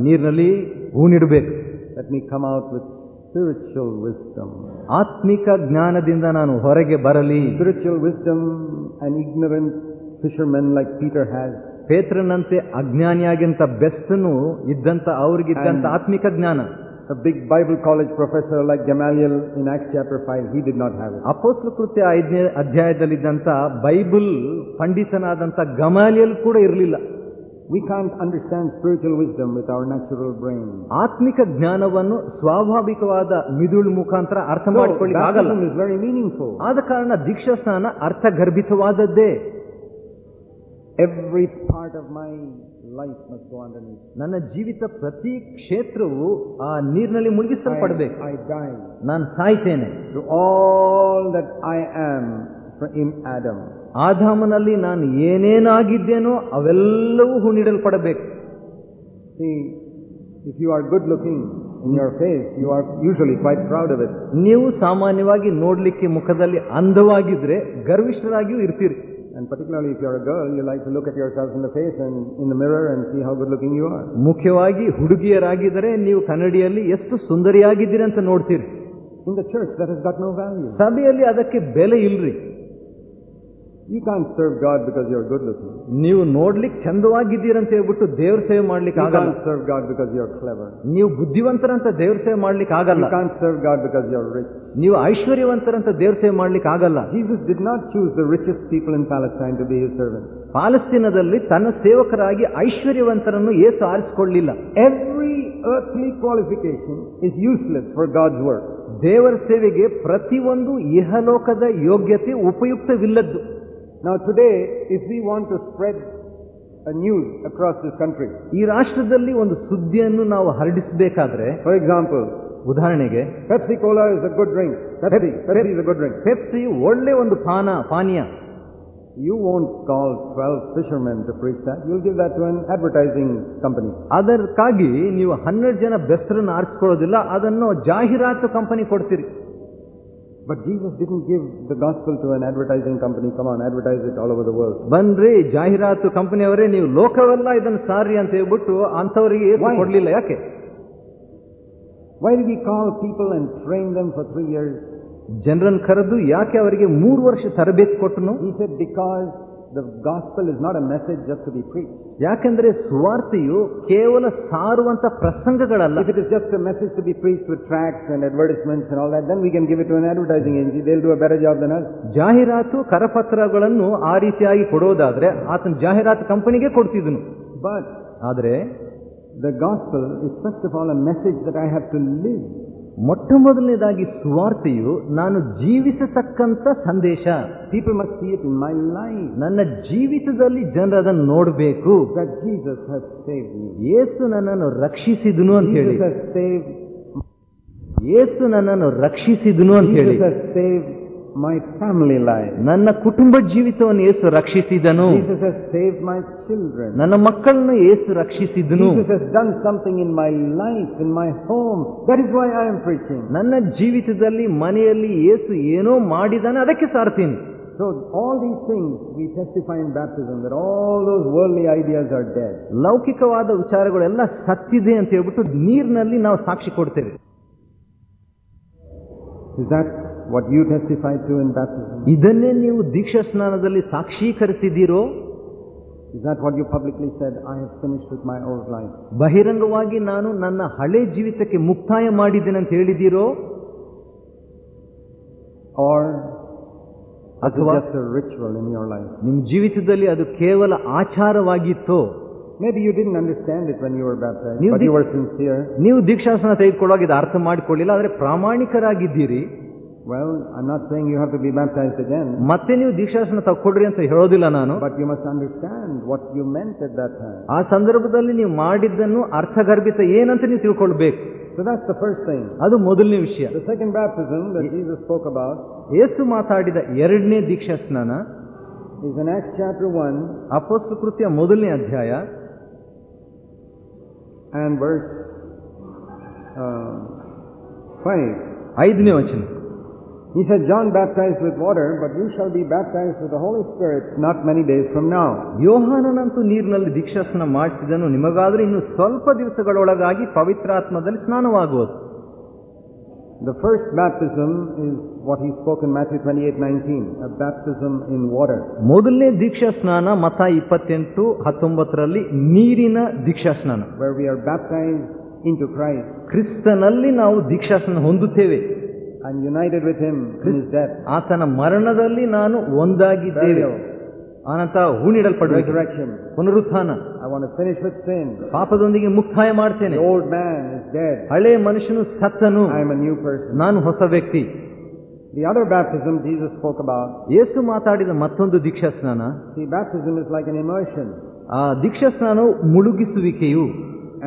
ನೀರಿನಲ್ಲಿ ಹೂನಿಡಬೇಕು let me come out with spiritual wisdom ಆತ್ಮಿಕ ಜ್ಞಾನದಿಂದ ನಾನು ಹೊರಗೆ ಬರಲಿ. Spiritual wisdom and ignorant fishermen like Peter has ಪೇತ್ರನಂತೆ ಅಜ್ಞಾನಿಯಾಗಿಂತ ಬೆಸ್ಟ್ ಬೆಸ್ಟ್ನು ಇದ್ದಂತ ಅವ್ರಿಗಿದ್ದಂತ ಆತ್ಮಿಕ ಜ್ಞಾನ. Big Bible college professor like Gamaliel in Acts chapter five he did not have apostle ಕೃತ್ಯ ಐದನೇ ಅಧ್ಯಾಯದಲ್ಲಿದ್ದಂಥ ಬೈಬಲ್ ಪಂಡಿತನಾದಂತ ಗಮಾಲಿಯಲ್ ಕೂಡ ಇರಲಿಲ್ಲ. We can't understand spiritual wisdom with our natural brain ಆತ್ಮಿಕ ಜ್ಞಾನವನ್ನು ಸ್ವಾಭಾವಿಕವಾದ ಮಿದುಳು ಮುಖಾಂತರ ಅರ್ಥ ಮಾಡಿಕೊಳ್ಳಿ ಆದ ಕಾರಣ ದೀಕ್ಷಾ ಸ್ನಾನ ಅರ್ಥಗರ್ಭಿತವಾದದ್ದೇ. Every part of my life ಮತ್ತು ಅಂದ್ರೆ ನನ್ನ ಜೀವಿತ ಪ್ರತಿ ಕ್ಷೇತ್ರವು ಆ ನೀರಿನಲ್ಲಿ ಮುಳುಗಿಸಲ್ಪಡಬೇಕು. ಐ ಡೈ ನಾನು ಸಾಯ್ತೇನೆ. To all that I am in Adam ಆಧಾಮನಲ್ಲಿ ನಾನು ಏನೇನಾಗಿದ್ದೇನೋ ಅವೆಲ್ಲವೂ ಹೂಣಿಡಲ್ಪಡಬೇಕು. If you are good looking in your face you are usually quite proud ಅದ್ ನೀವು ಸಾಮಾನ್ಯವಾಗಿ ನೋಡಲಿಕ್ಕೆ ಮುಖದಲ್ಲಿ ಅಂದವಾಗಿದ್ರೆ ಗರ್ವಿಷ್ಠರಾಗಿಯೂ ಇರ್ತೀರಿ. And particularly if you're a girl, you like to look at yourself in the face and in the mirror and see how good looking you are. ಮುಖ್ಯವಾಗಿ ಹುಡುಗಿಯರಾಗಿದ್ದರೆ ನೀವು ಕನ್ನಡಿಯಲ್ಲಿ ಎಷ್ಟು ಸುಂದರಿಯಾಗಿದ್ದೀರಿ ಅಂತ ನೋಡ್ತೀರಿ In the church, that has got no value. ಸಭೆಯಲ್ಲಿ ಅದಕ್ಕೆ ಬೆಲೆ ಇಲ್ರಿ You serve God because you are good looking. ನೀವು ನೋಡ್ಲಿಕ್ಕೆ ಚಂದವಾಗಿದ್ದೀರಂತ ಹೇಳ್ಬಿಟ್ಟು ದೇವ್ರ ಸೇವೆ ಮಾಡ್ಲಿಕ್ಕೆ ಆಗಲ್ಲ. Serve God because you are clever ನೀವು ಬುದ್ಧಿವಂತರಂತ ದೇವ್ರ ಸೇವೆ ಮಾಡ್ಲಿಕ್ಕೆ ಆಗಲ್ಲ. Can serve God because you are rich ನೀವು ಐಶ್ವರ್ಯವಂತರಂತ ದೇವ್ರ ಸೇವೆ ಮಾಡ್ಲಿಕ್ಕೆ ಆಗಲ್ಲ. Jesus did not choose the richest people in Palestine to be his servant ಪಾಲಸ್ತೀನದಲ್ಲಿ ತನ್ನ ಸೇವಕರಾಗಿ ಐಶ್ವರ್ಯವಂತರನ್ನು ಏಸು ಆರಿಸಿಕೊಳ್ಳಿಲ್ಲ. Every earthly qualification is useless for God's work. ದೇವರ ಸೇವೆಗೆ ಪ್ರತಿಯೊಂದು ಇಹಲೋಕದ ಯೋಗ್ಯತೆ ಉಪಯುಕ್ತವಿಲ್ಲದ್ದು. Now today, if we want to spread a news across this country, ಈ ರಾಷ್ಟ್ರದಲ್ಲಿ ಒಂದು ಸುದ್ದಿಯನ್ನು ನಾವು ಹರಡಿಸಬೇಕಾದ್ರೆ for example, ಉದಾಹರಣೆಗೆ Pepsi Cola is a good drink. Pepsi, Pepsi is a good drink. Pepsi ಒಳ್ಳೆ ಒಂದು ಪಾನ ಪಾನೀಯ You won't call 12 fishermen to preach that. You'll give that to an advertising company. ಅದಕ್ಕಾಗಿ ನೀವು ಹನ್ನೆರಡು ಜನ ಬೆಸ್ತರನ್ನು ಆರಿಸ್ಕೊಳ್ಳೋದಿಲ್ಲ ಅದನ್ನು ಜಾಹೀರಾತು ಕಂಪನಿ ಕೊಡ್ತೀರಿ But Jesus didn't give the gospel to an advertising company. Come on, advertise it all over the world. ಬನ್ರಿ ಜಾಹೀರಾತು ಕಂಪನಿಯವರೇ ನೀವು ಲೋಕವೆಲ್ಲ ಇದನ್ನು ಸಾರಿ ಅಂತ ಹೇಳ್ಬಿಟ್ಟು ಅಂಥವರಿಗೆ Why? kodlilla ಯಾಕೆ Why did he call people and train them for three years? ಜನರನ್ನು ಕರೆದು ಯಾಕೆ ಅವರಿಗೆ ಮೂರು ವರ್ಷ ತರಬೇತಿ ಕೊಟ್ಟನು He said, because the gospel is not a message just to be preached. ಯಾಕೆಂದ್ರೆ ಸುವಾರ್ತೆಯು ಕೇವಲ ಸಾರುವಂತ ಪ್ರಸಂಗಗಳಲ್ಲ If it is just a message to be preached with tracts and advertisements and all that, then we can give it to an advertising agency. They'll do a better job than us. ಜಾಹೀರಾತು ಕರಪತ್ರಗಳನ್ನು ಆ ರೀತಿಯಾಗಿ ಕೊಡೋದಾದ್ರೆ ಆತನ ಜಾಹೀರಾತು ಕಂಪನಿಗೆ ಕೊಡ್ತಿದ್ನು But ಆದರೆ the gospel is first of all a message that I have to live. ಮೊಟ್ಟ ಮೊದಲನೇದಾಗಿ ಸುವಾರ್ತೆಯು ನಾನು ಜೀವಿಸತಕ್ಕಂಥ ಸಂದೇಶ. People must see it in my life. ನನ್ನ ಜೀವಿತದಲ್ಲಿ ಜನರು ಅದನ್ನು ನೋಡಬೇಕು. That Jesus has saved me. ಯೇಸು ನನ್ನನ್ನು ರಕ್ಷಿಸಿದನು ಅಂತ ಹೇಳಿ. Jesus has saved, ಯೇಸು ನನ್ನನ್ನು ರಕ್ಷಿಸಿದನು ಅಂತ ಹೇಳಿ. Jesus has saved my family life. ನನ್ನ ಕುಟುಂಬ ಜೀವಿತವನ್ನು yesu ರಕ್ಷಿಸಿದನು Jesus has saved my children. ನನ್ನ ಮಕ್ಕಳನ್ನು yesu ರಕ್ಷಿಸಿದನು Jesus has done something in my life, in my home. That is why I am preaching. ನನ್ನ ಜೀವಿತದಲ್ಲಿ ಮನೆಯಲ್ಲಿ yesu ಏನೋ ಮಾಡಿದಾನೆ ಅದಕ್ಕೆ ಸಾರ್ತೀನಿ So all these things we testify in baptism that all those worldly ideas are dead. ಲೌಕಿಕವಾದ ವಿಚಾರಗಳೆಲ್ಲ ಸತ್ತಿದೆ ಅಂತ ಹೇಳ್ಬಿಟ್ಟು ನೀರಿನಲ್ಲಿ ನಾವು ಸಾಕ್ಷಿ ಕೊಡ್ತೇವೆ Is that what you testified to in baptism? ಇದನ್ನೇ ನೀವು ದೀಕ್ಷಾ ಸ್ನಾನದಲ್ಲಿ ಸಾಕ್ಷೀಕರಿಸಿದ್ದೀರೋ Is that what you publicly said? I have finished with my old life. ಬಹಿರಂಗವಾಗಿ ನಾನು ನನ್ನ ಹಳೆ ಜೀವಿತಕ್ಕೆ ಮುಕ್ತಾಯ ಮಾಡಿದ್ದೇನೆ ಅಂತ ಹೇಳಿದ್ದೀರೋ Or ಅಥವಾ just a ritual in your life? ನಿಮ್ಮ ಜೀವಿತದಲ್ಲಿ ಅದು ಕೇವಲ ಆಚಾರವಾಗಿತ್ತೋ Maybe you didn't understand it when you were baptized, ನೀವು but you were sincere. ನೀವು ದೀಕ್ಷಾಸನ ತೆಗೆದುಕೊಳ್ಳುವಾಗ ಇದು ಅರ್ಥ ಮಾಡಿಕೊಳ್ಳಿಲ್ಲ ಆದರೆ ಪ್ರಾಮಾಣಿಕರಾಗಿದ್ದೀರಿ Well, I'm not saying you have to be baptized again. ಮತ್ತೆ ನೀವು ದೀಕ್ಷಾಸನ ತಗೊಡ್ರಿ ಅಂತ ಹೇಳೋದಿಲ್ಲ ನಾನು but you must understand what you meant at that ಆ ಸಂದರ್ಭದಲ್ಲಿ ನೀವು ಮಾಡಿದ್ದನ್ನು ಅರ್ಥಗರ್ಭಿತ ಏನಂತ ನೀವು ತಿಳ್ಕೊಳ್ಬೇಕು So that's the first thing. ಅದು ಮೊದಲನೇ ವಿಷಯ. The second baptism that he just spoke about. ಯೇಸು ಮಾತಾಡಿದ ಎರಡನೇ ದೀಕ್ಷಾ ಸ್ನಾನ is in Acts chapter 1. ಅಪೊಸ್ತಲಕೃತ್ಯ ಮೊದಲನೇ ಅಧ್ಯಾಯ and verse uh 5. ಐದನೇ ವಚನ. He said, John baptized with water, but you shall be baptized with the Holy Spirit not many days from now. ಯೋಹಾನನಂತೂ ನೀರಿನಲ್ಲಿ ದೀಕ್ಷಾಸ್ನ ಮಾಡಿಸಿದನು ನಿಮಗಾದರೂ ಇನ್ನು ಸ್ವಲ್ಪ ದಿವಸಗಳೊಳಗಾಗಿ ಪವಿತ್ರಾತ್ಮದಲ್ಲಿ ಸ್ನಾನವಾಗುವುದು The first baptism is what he spoke in Matthew 28:19, a baptism in water. ಮೊದಲನೇ ದೀಕ್ಷಾ ಸ್ನಾನ ಮತ ಇಪ್ಪತ್ತೆಂಟು ಹತ್ತೊಂಬತ್ತರಲ್ಲಿ ನೀರಿನ ದೀಕ್ಷಾ ಸ್ನಾನ where we are baptized into Christ ಕ್ರಿಸ್ತನಲ್ಲಿ ನಾವು ದೀಕ್ಷಾಸ್ನಾನ ಹೊಂದುತ್ತೇವೆ and united with Him in His death, ಆತನ ಮರಣದಲ್ಲಿ ನಾನು ಒಂದಾಗಿದ್ದೇವೆ ಆನಂತ resurrection. ಪುನರುತ್ಥಾನ I want to finish with sin. ಪಾಪದೊಂದಿಗೆ ಮುಕ್ತಾಯ ಮಾಡ್ತೇನೆ old man man is dead. ಹಳೆ ಮನುಷ್ಯನು ಸತ್ತನು I am a new person. ನಾನು ಹೊಸ ವ್ಯಕ್ತಿ The other baptism Jesus spoke about, ಯೇಸು ಮಾತಾಡಿದ ಮತ್ತೊಂದು ದೀಕ್ಷಾ ಸ್ನಾನ see, baptism is like an immersion. ಆ ದೀಕ್ಷಾ ಸ್ನಾನವು ಮುಳುಗಿಸುವಿಕೆಯು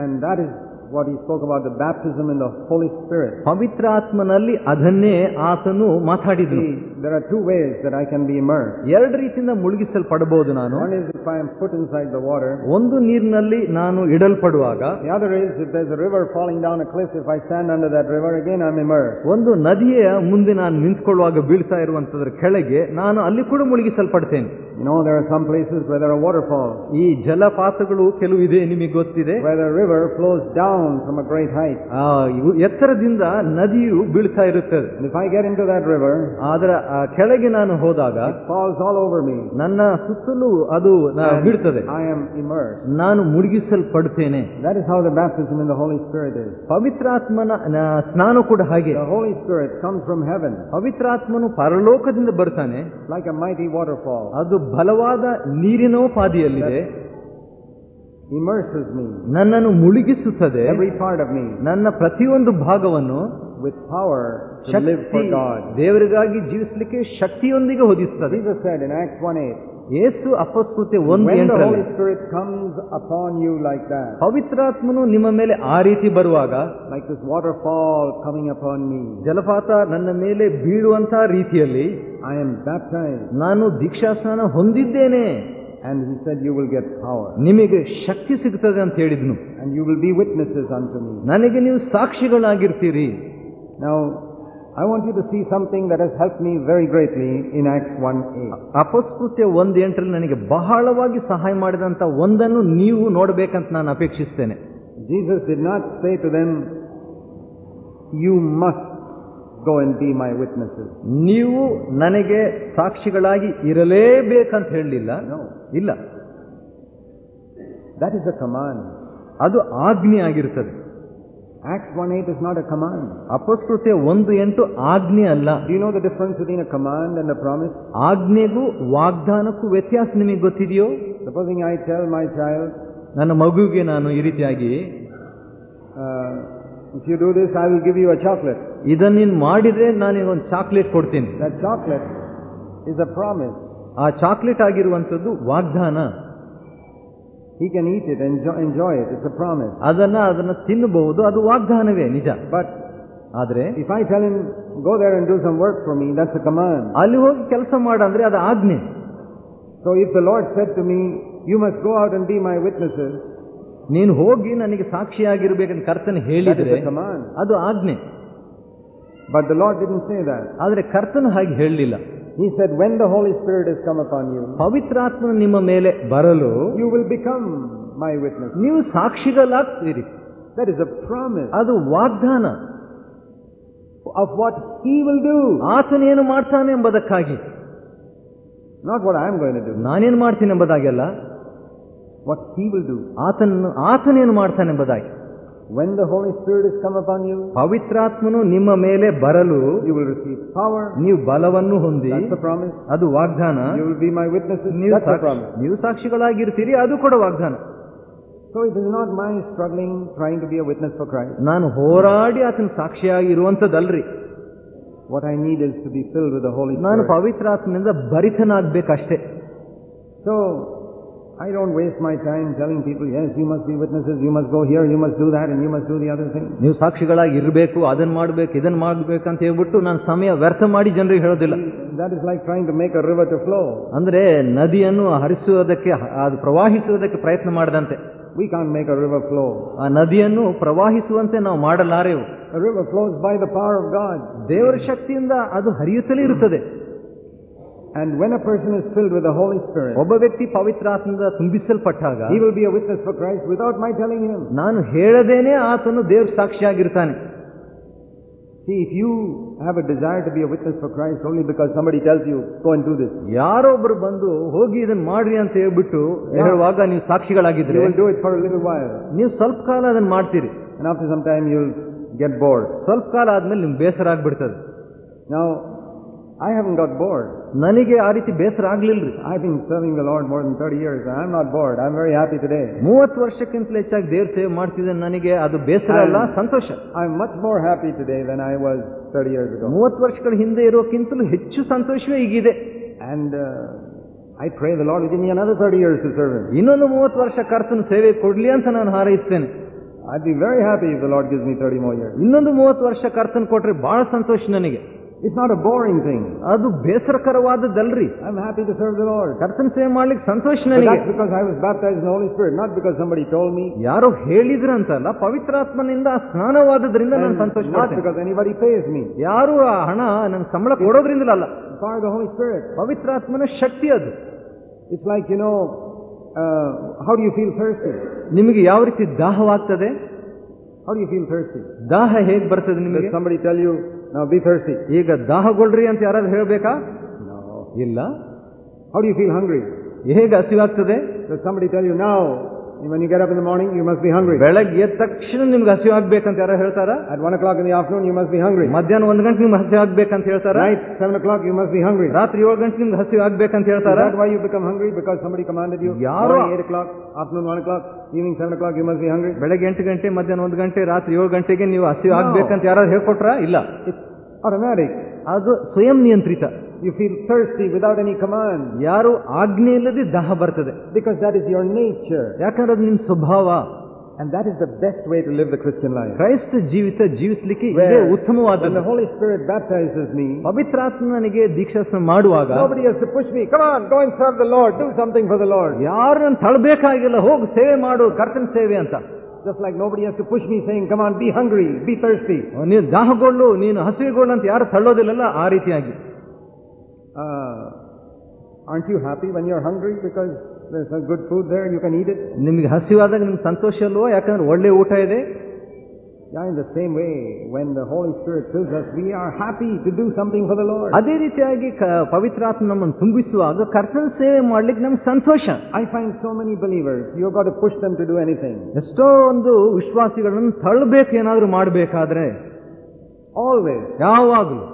And that is what he spoke about, the baptism in the Holy Spirit. ಪವಿತ್ರಾತ್ಮನಲ್ಲಿ ಅದನ್ನೇ ಆತನು ಮಾತಾಡಿದನು there are two ways that I can be immersed. ಎರಡು ರೀತಿಯಿಂದ ಮುಳುಗಿಸಲ್ಪಡಬಹುದು ನಾನು One is if I am put inside the water. ಒಂದು ನೀರಿನಲ್ಲಿ ನಾನು ಇಡಲ್ಪಡುವಾಗ The other is if there's a river falling down a cliff, if I stand under that river, again I am immersed. ಒಂದು ನದಿಯ ಮುಂದೆ ನಾನು ನಿಂತ್ಕೊಳ್ಳುವಾಗ ಬೀಳ್ತಾ ಇರುವಂತದ್ರ ಕೆಳಗೆ ನಾನು ಅಲ್ಲಿ ಕೂಡ ಮುಳುಗಿಸಲ್ಪಡ್ತೇನೆ You know, there are some places where there are waterfalls, ಈ ಜಲಪಾತಗಳು ಕೆಲವು ಇದೆ ನಿಮಗೆ ಗೊತ್ತಿದೆ where the river flows down from a great height. ಆ, ಇವು ಎತ್ತರದಿಂದ ನದಿಯು ಬೀಳ್ತಾ ಇರುತ್ತದೆ And if I get into that river, adara ಆ ಕೆಳಗೆ ನಾನು ಹೋದಾಗ ನನ್ನ ಸುತ್ತಲೂ ಅದು ಬಿಡ್ತದೆ ನಾನು ಮುಳುಗಿಸಲ್ಪಡ್ತೇನೆ. ಪವಿತ್ರಾತ್ಮನ ಸ್ನಾನ ಕೂಡ ಹಾಗೆ. ಪವಿತ್ರಾತ್ಮನು ಪರಲೋಕದಿಂದ ಬರ್ತಾನೆ. ಲೈಕ್ ಆ ವಾಟರ್ ಫಾಲ್ ಅದು ಬಲವಾದ ನೀರಿನೋ ಪಾದಿಯಲ್ಲಿದೆ ನನ್ನನ್ನು ಮುಳುಗಿಸುತ್ತದೆ. ಮೀ ನನ್ನ ಪ್ರತಿಯೊಂದು ಭಾಗವನ್ನು with power to live Shakti for God. ದೇವರಿಗಾಗಿ ಜೀವಿಸಲಿಕ್ಕೆ ಶಕ್ತಿಯೊಂದಿಗೆ ಹೊದಿಸುತ್ತದೆ. Jesus said in Acts 1 8, ಯೇಸು ಅಪಸ್ತುತೆ ಒಂದು ಎಂಟರಲ್ಲಿ Spirit comes upon you like that, ಪವಿತ್ರಾತ್ಮನು ನಿಮ್ಮ ಮೇಲೆ ಆ ರೀತಿ ಬರುವಾಗ like like waterfall coming upon me ಜಲಪಾತ ನನ್ನ ಮೇಲೆ ಬೀಳುವಂತಹ ರೀತಿಯಲ್ಲಿ ಐ am baptized. ನಾನು ದೀಕ್ಷಾಸ್ನಾನ ಹೊಂದಿದ್ದೇನೆ And he said, You will get power. ನಿಮಗೆ ಶಕ್ತಿ ಸಿಗುತ್ತದೆ ಅಂತ ಹೇಳಿದ್ನು And you will be witnesses unto me. ನನಗೆ ನೀವು ಸಾಕ್ಷಿಗಳಾಗಿರ್ತೀರಿ Now, I want you to see something that has helped me very greatly in Acts 1 8. ಅಪಸ್ಕೃತ್ಯ ಒಂದು ಎಂಟರಲ್ಲಿ ನನಗೆ ಬಹಳವಾಗಿ ಸಹಾಯ ಮಾಡಿದಂತ ಒಂದನ್ನು ನೀವು ನೋಡಬೇಕಂತ ನಾನು ಅಪೇಕ್ಷಿಸ್ತೇನೆ Jesus did not say to them, You must go and be my witnesses. ನೀವು ನನಗೆ ಸಾಕ್ಷಿಗಳಾಗಿ ಇರಲೇಬೇಕಂತ ಹೇಳಲಿಲ್ಲ No. ಇಲ್ಲ That is a command. ಅದು ಆಜ್ಞೆ ಆಗಿರ್ತದೆ Acts 1 8 is not a command. ಅಪಸ್ಕೃತ್ಯ ಒಂದು ಎಂಟು ಆಜ್ಞೆ ಅಲ್ಲ Do you know the difference between a command and a promise? ಆಜ್ಞೆಗೂ ವಾಗ್ದಾನಕ್ಕೂ ವ್ಯತ್ಯಾಸ ನಿಮಗೆ ಗೊತ್ತಿದೆಯೋ Supposing I tell my child, ನನ್ನ ಮಗುವಿಗೆ ನಾನು ಈ ರೀತಿಯಾಗಿ uh, if you do this, I will give you a chocolate. ಇದನ್ನ ನೀನು ಮಾಡಿದ್ರೆ ನಾನು ಒಂದು ಚಾಕ್ಲೇಟ್ ಕೊಡ್ತೀನಿ That chocolate is a promise. ಆ ಚಾಕ್ಲೇಟ್ ಆಗಿರುವಂಥದ್ದು ವಾಗ್ದಾನ He can eat it, enjoy, enjoy it. It's a promise. ಅದನ್ನ ಅದನ್ನ ತಿನ್ನಬಹುದು ಅದು ವಾಗ್ದಾನವೇ ನಿಜ But ಆದ್ರೆ if I tell him, go there and do some work for me, that's a command. ಅಲ್ಲಿ ಹೋಗಿ ಕೆಲಸ ಮಾಡಂದ್ರೆ ಅದು ಆಜ್ಞೆ So if the Lord said to me, you must go out and be my witnesses, ನೀನು ಹೋಗಿ ನನಗೆ ಸಾಕ್ಷಿಯಾಗಿರ್ಬೇಕಂತ ಕರ್ತನ that is ಹೇಳಿದ್ರೆ a command. ಅದು ಆಜ್ಞೆ But the Lord didn't say that. ಆದ್ರೆ ಕರ್ತನ ಹಾಗೆ ಹೇಳಲಿಲ್ಲ He said, when the Holy Spirit has come upon you, ಪವಿತ್ರಾತ್ಮ ನಿಮ್ಮ ಮೇಲೆ ಬರಲು you will become my witness. ನೀವು ಸಾಕ್ಷಿಗಳಾಗ್ತೀರಿ That is a promise ಅದು ವಾಗ್ದಾನ of what He will do, ಆತನೇನು ಮಾಡ್ತಾನೆ ಎಂಬುದಕ್ಕಾಗಿ not what I'm going to do, ನಾನೇನು ಮಾಡ್ತೀನಿ ಎಂಬುದಾಗೆಲ್ಲ what He will do. ಆತನ ಆತನೇನು ಮಾಡ್ತಾನೆ ಎಂಬುದಾಗಿ When the Holy Spirit has come upon you, ಪವಿತ್ರಾತ್ಮನು ನಿಮ್ಮ ಮೇಲೆ ಬರಲು you will receive power. ನೀವು ಬಲವನ್ನು ಹೊಂದಿ That's the promise. ಅದು ವಾಗ್ದಾನ You will be my witnesses. ನೀವು That's the ಸಾಕ್ಷಿ- promise. ನೀವು ಸಾಕ್ಷಿಗಳಾಗಿರ್ತೀರಿ ಅದು ಕೂಡ ವಾಗ್ದಾನ So it is not my struggling trying to be a witness for Christ. ನಾನು ಹೋರಾಡಿ ಆತನ ಸಾಕ್ಷಿಯಾಗಿ ಇರುವಂತದ್ದಲ್ರಿ What I need is to be filled with the Holy ನಾನು Spirit. ಪವಿತ್ರಾತ್ಮನಿಂದ ಭರಿತನಾಗ್ಬೇಕಷ್ಟೇ So I don't waste my time telling people, yes, you must be witnesses, you must go here, you must do that, and you must do the other thing. ನೀವು ಸಾಕ್ಷಿಗಳಾಗಿ ಇರಬೇಕು ಅದನ್ನ ಮಾಡ್ಬೇಕು ಇದನ್ನ ಮಾಡ್ಬೇಕು ಅಂತ ಹೇಳ್ಬಿಟ್ಟು ನಾನು ಸಮಯ ವ್ಯರ್ಥ ಮಾಡಿ ಜನರಿಗೆ ಹೇಳೋದಿಲ್ಲ That is like trying to make a river to flow. ಅಂದ್ರೆ ನದಿಯನ್ನು ಹರಿಸುವುದಕ್ಕೆ ಅದು ಪ್ರವಾಹಿಸುವುದಕ್ಕೆ ಪ್ರಯತ್ನ ಮಾಡದಂತೆ We can't make a river flow. ಆ ನದಿಯನ್ನು ಪ್ರವಾಹಿಸುವಂತೆ ನಾವು ಮಾಡಲಾರೆವು A river flows by the power of God. ದೇವರ ಶಕ್ತಿಯಿಂದ ಅದು ಹರಿಯುತ್ತಲೇ ಇರುತ್ತದೆ And when a person is filled with the Holy Spirit, ಒಬ್ಬ ವ್ಯಕ್ತಿ ಪವಿತ್ರಾತ್ಮದಿಂದ ತುಂಬಿಸಲ್ಪಟ್ಟಾಗ he will be a witness for Christ without my telling him. ನಾನು ಹೇಳದೇನೆ ಆತನು ದೇವ್ರ ಸಾಕ್ಷಿಯಾಗಿರ್ತಾನೆ See, if you have a desire to be a witness for Christ only because somebody tells you, go and do this, ಯಾರೊಬ್ರು ಬಂದು ಹೋಗಿ ಇದನ್ನ ಮಾಡ್ರಿ ಅಂತ ಹೇಳ್ಬಿಟ್ಟು ಹೇಳುವಾಗ ನೀವು you ಸಾಕ್ಷಿಗಳಾಗಿದ್ರೆ will do it for a little while. ನೀವು ಸ್ವಲ್ಪ ಕಾಲ ಅದನ್ನ ಮಾಡ್ತೀರಿ And after some time, you'll get bored. ಸ್ವಲ್ಪ ಕಾಲ ಆದ್ಮೇಲೆ ನಿಮ್ಗೆ ಬೇಸರ ಆಗ್ಬಿಡ್ತದೆ Now, I have got bored ನನಗೆ ಆ ರೀತಿ ಬೇಸರ ಆಗ್ಲಿಲ್ಲರಿ I think serving Lord more than thirty years I am not bored I am very happy today ಮೂವತ್ತು ವರ್ಷಕ್ಕಿಂತಲೇ ಹೆಚ್ಚಾಗಿ ದೇವ್ರ ಸೇವ್ ಮಾಡ್ತಿದೆ ನನಗೆ ಅದು ಬೇಸರ ಅಲ್ಲ ಸಂತೋಷ. I much more happy today than I was thirty years ಮೂವತ್ತು ವರ್ಷಗಳ ಹಿಂದೆ ಇರೋಕ್ಕಿಂತಲೂ ಹೆಚ್ಚು ಸಂತೋಷವೇ ಈಗಿದೆ. And I pray the Lord in another thirty years serve ಇನ್ನೊಂದು ಮೂವತ್ತು ವರ್ಷ ಕರ್ತನ ಸೇವೆ ಕೊಡಲಿ ಅಂತ ನಾನು ಹಾರೈಸ್ತೇನೆ. I be very happy if the Lord gives me thirty more year ಇನ್ನೊಂದು ಮೂವತ್ತು ವರ್ಷ ಕರ್ತನ್ ಕೊಟ್ರೆ ಬಹಳ ಸಂತೋಷ ನನಗೆ. It's not a boring thing ಅದು ಬೇಸರಕರವಾದದ್ದಲ್ರಿ. I am happy to serve the Lord ಕರ್ತನ ಮಾಡ್ಲಿಕ್ಕೆ ಸಂತೋಷ ನನಗೆ. Because I was baptise in Holy Spirit not because somebody told me ಯಾರು ಹೇಳಿದ್ರಂತಲ್ಲ ಪವಿತ್ರಾತ್ಮನಿಂದ ಸ್ನಾನವಾದದ್ರಿಂದ ನನ್ನ ಸಂತೋಷ not because anybody pays me ಯಾರು ಆ ಹಣ ನನ್ನ ಸಂಬಳ ಕೊಡೋದ್ರಿಂದ ಅಲ್ಲ. ಫಾರ್ ಪವಿತ್ರಾತ್ಮನ ಶಕ್ತಿ ಅದು. It's like you know how you feel thirst ನಿಮಗೆ ಯಾವ ರೀತಿ ದಾಹವಾಗ್ತದೆ? ಹೌ ಯು ಫೀಲ್ ಫರ್ಸ್ಟ್ ದಾಹ ಹೇಗೆ ಬರ್ತದೆ ನಿಮಗೆ? ಸಂಬಡಿ ಟೆಲ್ ಯು ನಾವು ಬಿ ಥರ್ಸ್ಟಿ ಈಗ ದಾಹಗೊಳ್ರಿ ಅಂತ ಯಾರಾದ್ರೂ ಹೇಳಬೇಕಾ? ಇಲ್ಲ. ಹೌ ಯು ಫೀಲ್ ಹಂಗ್ರಿ ಹೇಗೆ ಹಸಿವಾಗ್ತದೆ? ಸಂಬಡಿ ತೆಲ್ ಯು ನಾವು even you get up in morning you must be hungry ಬೆಳಗ್ಗೆ ಎದ್ದ ತಕ್ಷಣ ನಿಮ್ಗೆ ಹಸಿವಾಗಬೇಕಂತ ಯಾರು ಹೇಳ್ತಾರ? At one clock in the afternoon you must be hungry ಮಧ್ಯಾಹ್ನ ಒಂದು ಗಂಟೆ ನಿಮ್ಗೆ ಹಸಿ ಆಗ್ಬೇಕಂತ ಹೇಳ್ತಾರ? Right seven o'clock you must be hungry ರಾತ್ರಿ ಏಳು ಗಂಟೆ ನಿಮ್ಗೆ ಹಸಿವು ಆಗ್ಬೇಕಂತ ಹೇಳ್ತಾರೆ why you become hungry because somebody commanded you ಯಾರು eight clock afternoon one clock evening seven clock you must be hungry ಬೆಳಗ್ಗೆ ಎಂಟು ಗಂಟೆ ಮಧ್ಯಾಹ್ನ ಒಂದು ಗಂಟೆ ರಾತ್ರಿ ಏಳು ಗಂಟೆಗೆ ನೀವು ಹಸಿ ಆಗ್ಬೇಕಂತ ಯಾರಾದ್ರು ಹೇಳ್ಕೊಟ್ರ? ಇಲ್ಲ. It's automatic. ಅದು ಸ್ವಯಂ ನಿಯಂತ್ರಿತ you feel thirsty without any command ಯಾರು ಆಜ್ಞೆ ಇಲ್ಲದೆ ದಾಹ ಬರ್ತದೆ because that is your nature ಯಾಕಂದ್ರೆ ಅದು ನಿಮ್ ಸ್ವಭಾವ And that is the best way to live the Christian life. ಕ್ರೈಸ್ತ ಜೀವಿತ ಜೀವಿಸಲಿಕ್ಕೆ ಇದೇ Where when ಉತ್ತಮವಾದ the Holy Spirit baptizes me, ಪವಿತ್ರಾತ್ಮ ನನಗೆ ದೀಕ್ಷಾಸನ ಮಾಡುವಾಗ nobody has to push me. Come on, go and serve the Lord. Do something for the Lord. ಯಾರನ್ನು ತಳಬೇಕಾಗಿಲ್ಲ ಹೋಗು ಸೇವೆ ಮಾಡು ಕರ್ತನ ಸೇವೆ ಅಂತ Just like nobody has to push me saying, come on, be hungry, be thirsty. ನೀನು ದಾಹಗೊಳ್ಳು ನೀನು ಹಸಿವೆಗೊಳ್ಳು ಅಂತ ಯಾರು ತಳ್ಳೋದಿಲ್ಲಲ್ಲ ಆ ರೀತಿಯಾಗಿ Uh, aren't you happy when you're hungry because there's a good food there, you can eat it? ನಿಮ್ಗೆ ಹಸಿವಾದಾಗ ನಿಮ್ಗೆ ಸಂತೋಷ ಅಲ್ವೋ ಯಾಕಂದ್ರೆ ಒಳ್ಳೆ ಊಟ ಇದೆ Yeah, in the same way, when the Holy Spirit fills us, we are happy to do something for the Lord. ಅದೇ ರೀತಿಯಾಗಿ ಕ- ಪವಿತ್ರಾತ್ಮ ನಮ್ಮನ್ನು ತುಂಬಿಸುವಾಗ ಕರ್ತನ ಸೇವೆ ಮಾಡ್ಲಿಕ್ಕೆ ನಮ್ಗೆ ಸಂತೋಷ I find so many believers, you've got to push them to do anything. ಎಷ್ಟೋ ಒಂದು ವಿಶ್ವಾಸಿಗಳನ್ನು ತಳ್ಳಬೇಕು ಏನಾದ್ರೂ ಮಾಡಬೇಕಾದ್ರೆ Always. ಯಾವಾಗಲೂ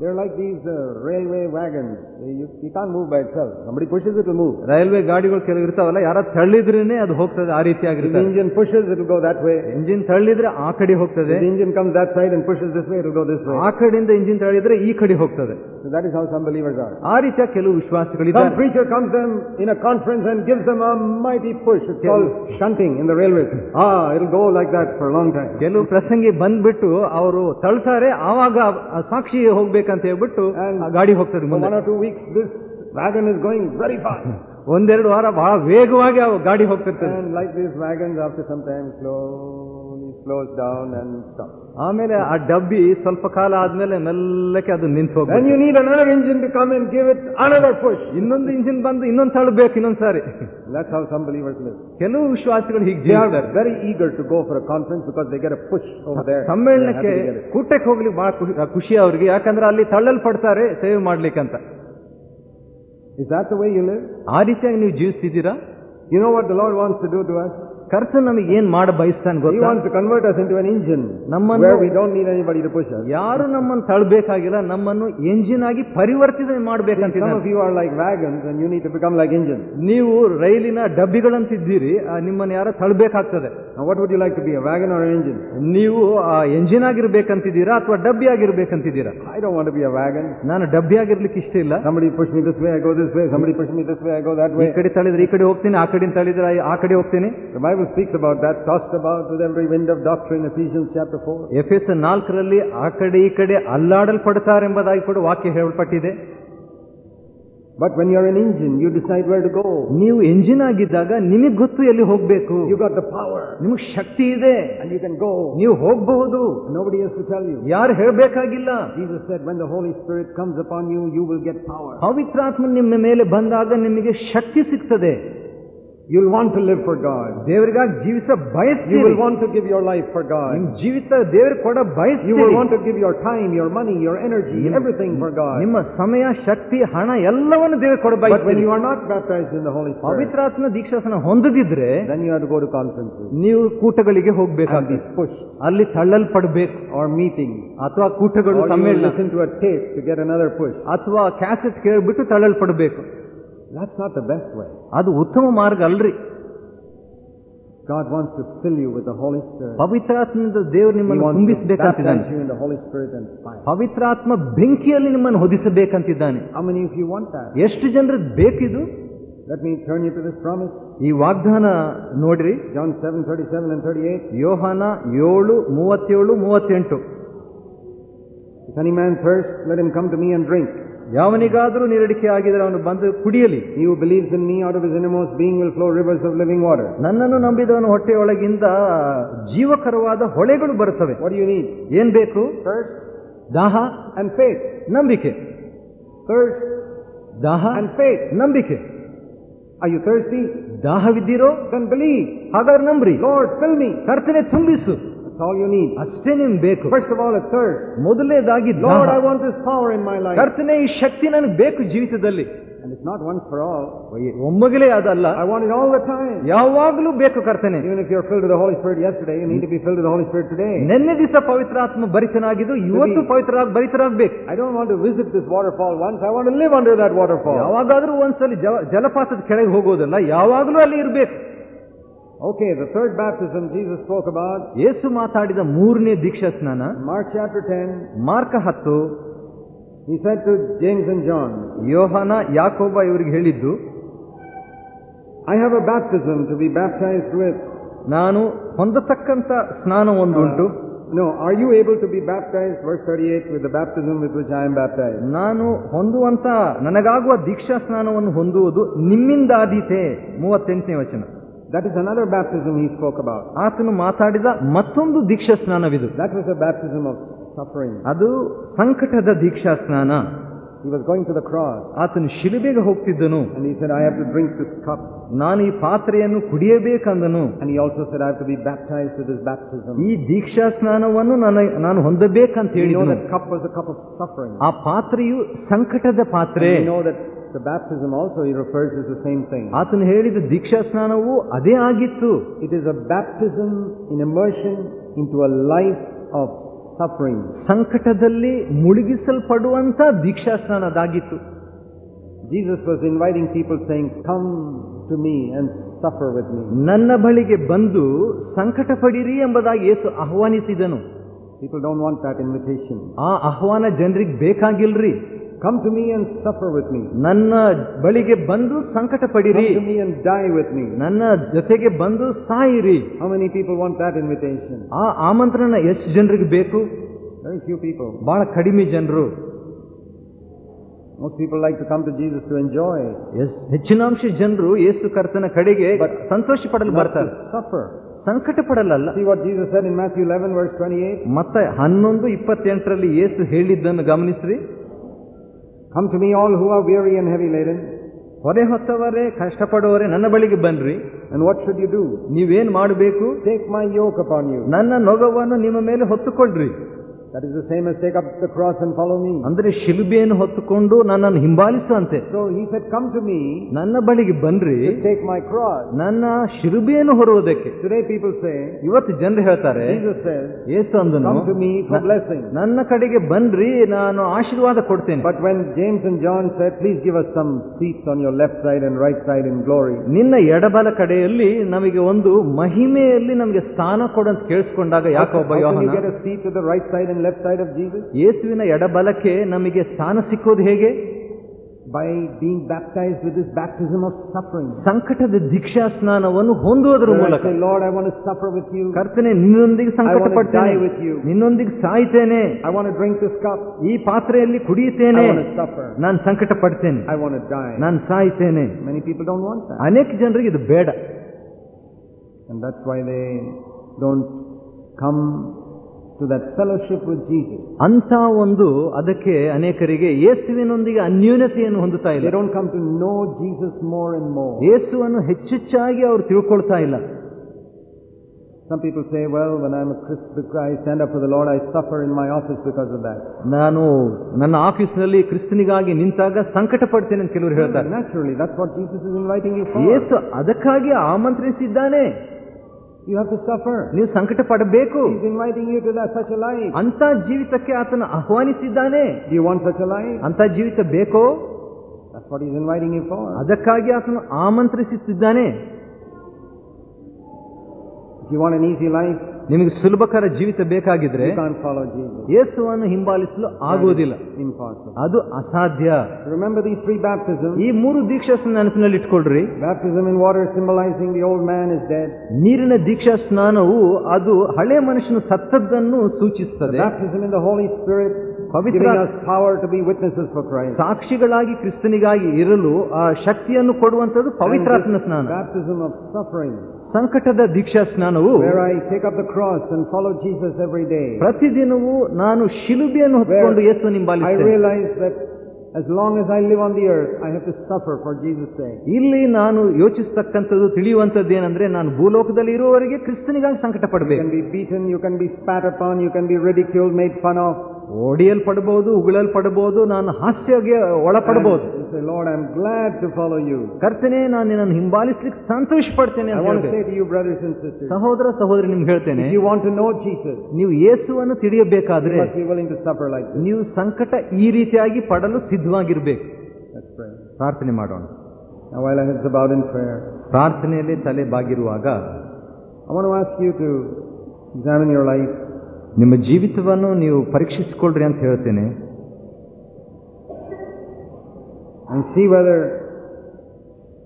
They're like these uh, railway wagons. You, you can't move by itself. Somebody pushes it, will move. Railway ಗಾಡಿಗಳು ಕೆಲವು ಇರ್ತಾವಲ್ಲ ಯಾರ ತಳ್ಳಿದ್ರೇನೆ ಅದು ಹೋಗ್ತದೆ ಆ If the ರೀತಿಯಾಗಿರ್ತದೆ engine pushes, it will go that way. Engine ತಳ್ಳಿದ್ರೆ ಆ ಕಡೆ ಹೋಗ್ತದೆ If the engine comes that side and pushes this way, it will go this way. ಆ ಕಡೆಯಿಂದ ಇಂಜಿನ್ ತಳ್ಳಿದ್ರೆ ಈ ಕಡೆ ಹೋಗ್ತದೆ So that is how some believers are. ಆ ರೀತಿಯ ಕೆಲವು Some ವಿಶ್ವಾಸಿಗಳಿದ್ದಾರೆ preacher comes them in a conference and gives them a mighty push. It's called shunting in the railways. Ah, it'll go like that for a long time. ಕೆಲವು ಪ್ರಸಂಗಿ ಬಂದ್ಬಿಟ್ಟು ಅವರು ತಳ್ತಾರೆ ಆವಾಗ ಆ ಸಾಕ್ಷಿ ಹೋಗ್ಬೇಕಂತ ಹೇಳ್ಬಿಟ್ಟು ಆ ಗಾಡಿ ಹೋಗ್ತದೆ For ಮುಂದೆ one or weeks, this wagon is going very fast. ಒಂದೆರಡು ವಾರ ಬಹಳ ವೇಗವಾಗಿ ಆ ಗಾಡಿ ಹೋಗ್ತಿರ್ತದೆ And like this wagons, after some time, slowly slows down and stops. ಆಮೇಲೆ ಆ ಡಬ್ಬಿ ಸ್ವಲ್ಪ ಕಾಲ ಆದ್ಮೇಲೆ ಮೆಲ್ಲಕ್ಕೆ ಅದು ನಿಂತು hogu ಹೋಗ್ಬೇಕು you need another engine to come and give it another push. ಇನ್ನೊಂದು ಇಂಜಿನ್ ಬಂದು ಇನ್ನೊಂದು beku ಇನ್ನೊಂದು ಸಾರಿ That's how some believers live. ಕೆಲವು ವಿಶ್ವಾಸಿಗಳು ಹೀಗೆ ಜೀವಿಸ್ತಾರೆ very eager to go for a conference because they get a push over there. ಸಮ್ಮೇಳನಕ್ಕೆ. ಕೂಟಕ್ಕೆ ಹೋಗ್ಲಿಕ್ಕೆ ಬಹಳ ಖುಷಿ- ಅವ್ರಿಗೆ ಯಾಕಂದ್ರೆ ಅಲ್ಲಿ ತಳ್ಳಲ್ಪಡ್ತಾರೆ ಸೇವೆ ಮಾಡ್ಲಿಕ್ಕಂತ Is that the way you live? ಆ ರೀತಿಯಾಗಿ ನೀವು ಜೀವಿಸ್ತಿದ್ದೀರಾ You know what the Lord wants to do to us? ಕರ್ತ ನಮಗೆ ಏನ್ ಮಾಡ ಬಯಸ್ತಾನೆ ಗೊತ್ತು? Convert us into an engine ನಮ್ಮನ್ನು ಯಾರು ನಮ್ಮನ್ನ ತಳ್ಬೇಕಾಗಿಲ್ಲ ನಮ್ಮನ್ನು ಎಂಜಿನ್ ಆಗಿ ಪರಿವರ್ತಿತ ಮಾಡಬೇಕಂತ you are like wagon you need become like engine ನೀವು ರೈಲಿನ ಡಬ್ಬಿಗಳಂತಿದ್ದೀರಿ ನಿಮ್ಮನ್ನ ಯಾರು ತಳ್ಬೇಕಾಗ್ತದೆ what would you like to be wagon or engine ನೀವು ಆ ಎಂಜಿನ್ ಆಗಿರ್ಬೇಕಂತಿದ್ದೀರಾ ಅಥವಾ ಡಬ್ಬಿ ಆಗಿರ್ಬೇಕಂತಿದ್ದೀರಾ? I don't want be a wagon ನಾನು ಡಬ್ಬಿ ಆಗಿರ್ಲಿಕ್ಕೆ ಇಷ್ಟ ಇಲ್ಲ. Somebody push me this way I go this way somebody push me this way I go that way ಈ ಕಡೆ ತಳಿದ್ರೆ ಈ ಕಡೆ ಹೋಗ್ತೀನಿ ಆ ಕಡೆ ತಳಿದ್ರೆ ಆ ಕಡೆ ಹೋಗ್ತೀನಿ. Speaks about that, tossed about with every wind of doctrine, Ephesians chapter 4. ಎಫ್ ಎಸ್ ನಾಲ್ಕರಲ್ಲಿ ಆ ಕಡೆ ಈ ಕಡೆ ಅಲ್ಲಾಡಲ್ಪಡ್ತಾರೆಂಬುದಾಗಿ ಕೂಡ ವಾಕ್ಯ ಹೇಳಲ್ಪಟ್ಟಿದೆ But when you're an engine, you decide where to go. ನೀವು ಎಂಜಿನ್ ಆಗಿದ್ದಾಗ ನಿಮಗೆ ಗೊತ್ತು ಎಲ್ಲಿ hogbeku You got the power ನಿಮಗೆ ಶಕ್ತಿ ಇದೆ and you can go. ನೀವು ಹೋಗಬಹುದು Nobody has to tell you. ಯಾರು ಹೇಳಬೇಕಾಗಿಲ್ಲ Jesus said, when the Holy Spirit comes upon you, you will get power. ಪವಿತ್ರಾತ್ಮ ನಿಮ್ಮ ಮೇಲೆ ಬಂದಾಗ ನಿಮಗೆ ಶಕ್ತಿ ಸಿಗ್ತದೆ You'll want to live for God. ದೇವರಿಗಾಗಿ ಜೀವಿಸ You ಬಯಸ್ತೀವಿ will want to give your life for ನಿಮ್ God. ಜೀವಿತ ದೇವ್ರಿಗೆ ಕೊಡ You will ಬಯಸ್ತೀವಿ want to give your time, your money, your energy, everything for God. ನಿಮ್ಮ ಸಮಯ ಶಕ್ತಿ ಹಣ ಎಲ್ಲವನ್ನು ದೇವ್ರಿಗೆ ಕೊಡ But when ಬಯಸ್ತೀವಿ you are not baptized in the Holy Spirit, ಪವಿತ್ರಾತ್ಮ ದೀಕ್ಷಾಸನ ಹೊಂದದಿದ್ರೆ then you have to go to conferences ನೀವು ಕೂಟಗಳಿಗೆ and be ಹೋಗ್ಬೇಕಾಗ್ತದೆ pushed ಅಲ್ಲಿ ತಳ್ಳಲ್ಪಡ್ಬೇಕು or meetings. ಅಥವಾ ಕೂಟಗಳು Or you will ಸಮ್ಮೇಳನ listen to a tape to get another push. ಅಥವಾ cassette ಕೇಳ್ಬಿಟ್ಟು ತಳ್ಳಲ್ಪಡ್ಬೇಕು That's not the best way. ಅದು ಉತ್ತಮ ಮಾರ್ಗ ಅಲ್ರಿ God wants to fill you with the Holy Spirit. ಪವಿತ್ರಾತ್ಮದಿಂದ ದೇವರು He ನಿಮ್ಮನ್ನು wants to ತುಂಬಿಸಬೇಕಂತಿದ್ದಾನೆ baptize you in the Holy Spirit and fire. ಪವಿತ್ರಾತ್ಮ ಬೆಂಕಿಯಲ್ಲಿ ನಿಮ್ಮನ್ನು ಹೊದಿಸಬೇಕಂತಿದ್ದಾನೆ How many of you want that? ಎಷ್ಟು ಜನರಿಗೆ ಬೇಕಿದು Let me turn you to this promise. ಈ ವಾಗ್ದಾನ ನೋಡ್ರಿ John 7, 37 and 38. ಯೋಹಾನ ಏಳು ಮೂವತ್ತೇಳು ಮೂವತ್ತೆಂಟು If any man thirst, let him come to me and drink. ಯಾವನಿಗಾದರೂ ನೀರಡಿಕೆ ಆಗಿದ್ರೆ ಅವನು ಬಂದು ಕುಡಿಯಲಿ He who believes in me, out of his innermost being will flow rivers of living water. ನನ್ನನ್ನು ನಂಬಿದವನ ಹೊಟ್ಟೆಯೊಳಗಿಂದ ಜೀವಕರವಾದ ಹೊಳೆಗಳು ಬರುತ್ತವೆ What do you need? ಏನ್ ಬೇಕು Thirst ದಾಹ and faith. ನಂಬಿಕೆ Thirst ದಾಹ ಅಂಡ್ faith. ನಂಬಿಕೆ Are you thirsty? ದಾಹವಿದ್ದೀರೋ Then believe. ಹಾಗಾದ್ರೆ ನಂಬ್ರಿ Lord, fill me. ಕರ್ತನೆ ತುಂಬಿಸು That's all you need. ಅಷ್ಟೇ ನಿಮ್ಗೆ ಬೇಕು First of all, a thirst. ಮೊದಲನೇದಾಗಿ Lord, I ದಾಹ. want this power in my life. ಕರ್ತನೆ ಈ ಶಕ್ತಿ ನನಗೆ ಬೇಕು ಜೀವಿತದಲ್ಲಿ And it's not once for all. ಒಮ್ಮಗಲೇ ಅದಲ್ಲ I want it all the time. ಯಾವಾಗಲೂ ಬೇಕು ಕರ್ತನೆ Even if you're filled with the Holy Spirit yesterday, you need to be filled with the Holy Spirit today. ನಿನ್ನೆ ದಿವಸ ಪವಿತ್ರಾತ್ಮ ಭರಿತನಾಗಿದ್ದು ಇವತ್ತು ಪವಿತ್ರ ಭರಿತರಾಗಬೇಕು I don't want to visit this waterfall once. I want to live under that waterfall. ಯಾವಾಗಾದ್ರೂ ಒಂದ್ಸಲಿ ಜಲ- ಜಲಪಾತದ ಕೆಳಗೆ ಹೋಗೋದಲ್ಲ ಯಾವಾಗಲೂ ಅಲ್ಲಿ ಇರಬೇಕು Okay, the third baptism Jesus spoke about, ಯೇಸು ಮಾತಾಡಿದ ಮೂರನೇ ದೀಕ್ಷಾ ಸ್ನಾನ Mark chapter 10, ಮಾರ್ಕ ಹತ್ತು He said to James and John, ಯೋಹಾನ ಯಾಕೋಬ ಇವರಿಗೆ ಹೇಳಿದ್ದು I have a baptism to be baptized with. ನಾನು ಹೊಂದತಕ್ಕಂತ ಸ್ನಾನ ಒಂದುಂಟು No, are you able to be baptized, verse 38, with the baptism with which I am baptized? ನಾನು ಹೊಂದುವಂತ ನನಗಾಗುವ ದೀಕ್ಷಾ ಸ್ನಾನವನ್ನು ಹೊಂದುವುದು ನಿಮ್ಮಿಂದಾದೀತೆ ಮೂವತ್ತೆಂಟನೇ ವಚನ That is another baptism he spoke about. ಆತನು ಮಾತಾಡಿದ ಮತ್ತೊಂದು ದೀಕ್ಷಾ ಸ್ನಾನವಿದು That was a baptism of suffering. ಅದು ಸಂಕಟದ ದೀಕ್ಷಾ ಸ್ನಾನ He was going to the cross ಆತನು ಶಿಲುಬೆಗೆ ಹೋಗ್ತಿದ್ದನು and he said, I have to drink this cup. ನಾನು ಈ ಪಾತ್ರೆಯನ್ನು ಕುಡಿಯಬೇಕಂದನು And he also said, I have to be baptized with this baptism. ಈ ದೀಕ್ಷಾ ಸ್ನಾನವನ್ನು ನನ್ನ ನಾನು ಹೊಂದಬೇಕಂತ We know ಹೇಳಿದನು that cup was a cup of suffering. ಆ ಪಾತ್ರೆಯು ಸಂಕಟದ ಪಾತ್ರೆ And we know that the baptism also he refers is the same thing. ಆತನು ಹೇಳಿದ ದೀಕ್ಷಾ ಸ್ನಾನವು ಅದೇ ಆಗಿತ್ತು It is a baptism in immersion into a life of suffering. ಸಂಕಟದಲ್ಲಿ ಮುಳುಗಿಸಲ್ಪಡುವಂತ ದೀಕ್ಷಾ ಸ್ನಾನ ಅದಾಗಿತ್ತು Jesus was inviting people saying, Come to me and suffer with me. ನನ್ನ ಬಳಿಗೆ ಬಂದು ಸಂಕಟ ಪಡಿರಿ ಎಂಬುದಾಗಿ ಯೇಸು ಆಹ್ವಾನಿಸಿದನು People don't want that invitation. ಆ ಆಹ್ವಾನ ಜನರಿಗೆ ಬೇಕಾಗಿಲ್ರಿ Come to me and suffer with me. ನನ್ನ ಬಳಿಗೆ ಬಂದು ಸಂಕಟ Come to me and die with me. ನನ್ನ ಜೊತೆಗೆ ಬಂದು ಸಾಯಿರಿ How many people want that invitation? ಆ ಆಮಂತ್ರಣ ಎಷ್ಟು ಜನರಿಗೆ ಬೇಕು Very few people. ಬಹಳ ಕಡಿಮೆ ಜನರು Most people like to come to Jesus to enjoy, ಎಸ್ ಹೆಚ್ಚಿನಾಂಶ ಜನರು yesu ಕರ್ತನ ಕಡೆಗೆ ಸಂತೋಷ ಪಡಲು not ಬರ್ತಾರೆ suffer. ಸಂಕಟ ಪಡಲಲ್ಲ See what Jesus said in Matthew 11, verse 28? ಮತ್ತೆ ಹನ್ನೊಂದು ಇಪ್ಪತ್ತೆಂಟರಲ್ಲಿ ಏಸು ಹೇಳಿದ್ದನ್ನು ಗಮನಿಸ್ರಿ come to me all who are weary and heavy laden ಹೊರೆ ಹೊತ್ತವರೇ ಕಷ್ಟಪಡುವವರೇ ನನ್ನ ಬಳಿಗೆ ಬನ್ರಿ and what should you do ನೀವೇನ್ ಮಾಡಬೇಕು? Take my yoke upon you ನನ್ನ ನೊಗವನ್ನು ನಿಮ್ಮ ಮೇಲೆ ಹೊತ್ತುಕೊಳ್ಳ್ರಿ That is the same as take up the cross and follow me. ಅಂದ್ರೆ ಶಿಲುಬೆಯನ್ನು ಹೊತ್ತುಕೊಂಡು ನನ್ನನ್ನು ಹಿಂಬಾಲಿಸುವಂತೆ So he said, Come to me, ನನ್ನ ಬಳಿಗೆ ಬನ್ರಿ take my cross. ನನ್ನ ಶಿಲುಬೆಯನ್ನು ಹೊರುವುದಕ್ಕೆ Today people say, ಇವತ್ತು ಜನರು ಹೇಳ್ತಾರೆ Jesus says, ಯೇಸು ಅಂದನು Come to me for blessing. ನನ್ನ ಕಡೆಗೆ ಬನ್ರಿ ನಾನು ಆಶೀರ್ವಾದ ಕೊಡ್ತೇನೆ But when James and John said, Please give us some seats on your left side and right side in glory, ನಿನ್ನ ಎಡಬಲ ಕಡೆಯಲ್ಲಿ ನಮಗೆ ಒಂದು ಮಹಿಮೆಯಲ್ಲಿ ನಮಗೆ ಸ್ಥಾನ ಕೊಡಂತ ಕೇಳಿಸ್ಕೊಂಡಾಗ how ಯಾಕೊಬ್ಬ can you Yohana get a seat to the right side and left side of Jesus? ಯೇಸುವಿನ ಎಡಬಲಕ್ಕೆ ನಮಗೆ ಸ್ಥಾನ ಸಿಕ್ಕೋದು ಹೇಗೆ By being baptized with this baptism of suffering. ಸಂಕಟದ ದೀಕ್ಷಾ ಸ್ನಾನವನ್ನು ಹೊಂದುವುದರ Where I ಮೂಲಕ say, Lord, I want to suffer with you. ಕರ್ತನೆ ನಿನ್ನೊಂದಿಗೆ ಸಂಕಟ I wanna ಪಡ್ತೇನೆ die with you. ನಿನ್ನೊಂದಿಗೆ ಸಾಯ್ತೇನೆ I want to drink this cup. ಈ ಪಾತ್ರೆಯಲ್ಲಿ ಕುಡಿಯುತ್ತೇನೆ I want to suffer. ನಾನು ಸಂಕಟ ಪಡ್ತೇನೆ I want to die. ನಾನು ಸಾಯ್ತೇನೆ Many people don't want that. ಅನೇಕ ಜನರಿಗೆ ಇದು ಬೇಡ And that's why they don't come to that fellowship with Jesus. ಅಂತ ಒಂದು ಅದಕ್ಕೆ ಅನೇಕರಿಗೆ ಯೇಸುವಿನೊಂದಿಗೆ ಅನ್ಯೂನ್ಯತೆಯನ್ನು ಹೊಂದುತ್ತಾ ಇಲ್ಲ don't come to know Jesus more and more ಯೇಸುವನ್ನು ಹೆಚ್ಚೆಚ್ಚಾಗಿ ಅವರು ತಿಳ್ಕೊಳ್ತಾ ಇಲ್ಲ Some people say, well, when I'm a Christ, the Christ, stand up for the Lord, I suffer in my office because of that. ನಾನು ನನ್ನ ಆಫೀಸ್ನಲ್ಲಿ ಕ್ರಿಸ್ತನಿಗಾಗಿ ನಿಂತಾಗ ಸಂಕಟ ಪಡ್ತೇನೆ ಅಂತ ಕೆಲವರು ಹೇಳ್ತಾರೆ Naturally, that's what Jesus is inviting you for. ಯೇಸು ಅದಕ್ಕಾಗಿ ಆಮಂತ್ರಿಸಿದ್ದಾನೆ You have to suffer. ನೀವು ಸಂಕಟ ಪಡಬೇಕು He's inviting you to that, such a life. ಅಂತ ಜೀವಿತಕ್ಕೆ ಆತನು ಆಹ್ವಾನಿಸಿದ್ದಾನೆ Do you want such a life? ಅಂತ ಜೀವಿತ ಬೇಕೋ That's what He's inviting you for. ಅದಕ್ಕಾಗಿ ಆತನು ಆಮಂತ್ರಿಸುತ್ತಿದ್ದಾನೆ If you want an easy life, ನಿಮಗೆ ಸುಲಭಕರ ಜೀವಿತ ಬೇಕಾಗಿದ್ರೆ ಯೇಸುವನ್ನು ಹಿಂಬಾಲಿಸಲು ಆಗುವುದಿಲ್ಲ. ಅದು ಅಸಾಧ್ಯ. ರಿಮೆಂಬರ್ ದಿ ಫ್ರೀ ಬ್ಯಾಪ್ಟಿಸಮ್ ಈ ಮೂರು ದೀಕ್ಷಾ ನೆನಪಿನಲ್ಲಿ ಇಟ್ಕೊಳ್ರಿ baptism in water symbolising the old man is dead ನೀರಿನ ದೀಕ್ಷಾ ಸ್ನಾನವು ಅದು ಹಳೆ ಮನುಷ್ಯನ ಸತ್ತದ್ದನ್ನು ಸೂಚಿಸುತ್ತದೆ. Baptism in the Holy Spirit Pavithra power to be witnesses for Christ ಸಾಕ್ಷಿಗಳಾಗಿ ಕ್ರಿಸ್ತನಿಗಾಗಿ ಇರಲು ಆ ಶಕ್ತಿಯನ್ನು ಕೊಡುವಂತದ್ದು ಪವಿತ್ರಾತ್ಮ ಸ್ನಾನ. ಬ್ಯಾಪ್ಟಿಸಮ್ ಆಫ್ ಸಫರಿಂಗ್ ಸಂಕಟದ ದೀಕ್ಷಾ ಸ್ನಾನವು where I take up the cross and follow Jesus every day. ಪ್ರತಿದಿನವೂ ನಾನು ಶಿಲುಬೆಯನ್ನು ಹೊತ್ಕೊಂಡು Where Yesu I ನಿಂಬಾಲಿಸ್ತೇನೆ realize that as long as I live on the earth, I have to suffer for Jesus' sake. ಇಲ್ಲಿ ನಾನು ಯೋಚಿಸ್ತಕ್ಕಂಥದ್ದು ತಿಳಿಯುವಂಥದ್ದು ಏನಂದ್ರೆ ನಾನು ಭೂಲೋಕದಲ್ಲಿ ಇರುವವರೆಗೆ ಕ್ರಿಸ್ತನಿಗಾಗಿ ಸಂಕಟ You ಪಡಬೇಕು can be beaten, you can be spat upon, you can be ridiculed, made fun of. ಓಡಿಯಲ್ಪಡಬಹುದು ಉಗುಳಲ್ ಪಡಬಹುದು ನಾನು ಹಾಸ್ಯಗೆ ಒಳಪಡಬಹುದು. Lord I am glad to follow you ಕರ್ತೇನೆ ನಾನು ನಿನ್ನ ಹಿಂಬಾಲಿಸ್ಲಿಕ್ಕೆ ಸಂತೋಷ ಪಡ್ತೇನೆ ಸಹೋದರ ಸಹೋದರಿ ನಿಮ್ಗೆ ಹೇಳ್ತೇನೆ you want to know Jesus ನೀವು ಯೇಸುವನ್ನು ತಿಳಿಯಬೇಕಾದ್ರೆ ನೀವು ಸಂಕಟ ಈ ರೀತಿಯಾಗಿ ಪಡಲು ಸಿದ್ಧವಾಗಿರ್ಬೇಕು. ಪ್ರಾರ್ಥನೆ ಮಾಡೋಣ. ಪ್ರಾರ್ಥನೆಯಲ್ಲಿ ತಲೆ ಬಾಗಿರುವಾಗ ಅವನು ask you to examine your life ನಿಮ್ಮ ಜೀವಿತವನ್ನು ನೀವು ಪರೀಕ್ಷಿಸಿಕೊಳ್ಳ್ರಿ ಅಂತ ಹೇಳ್ತೇನೆ. And see whether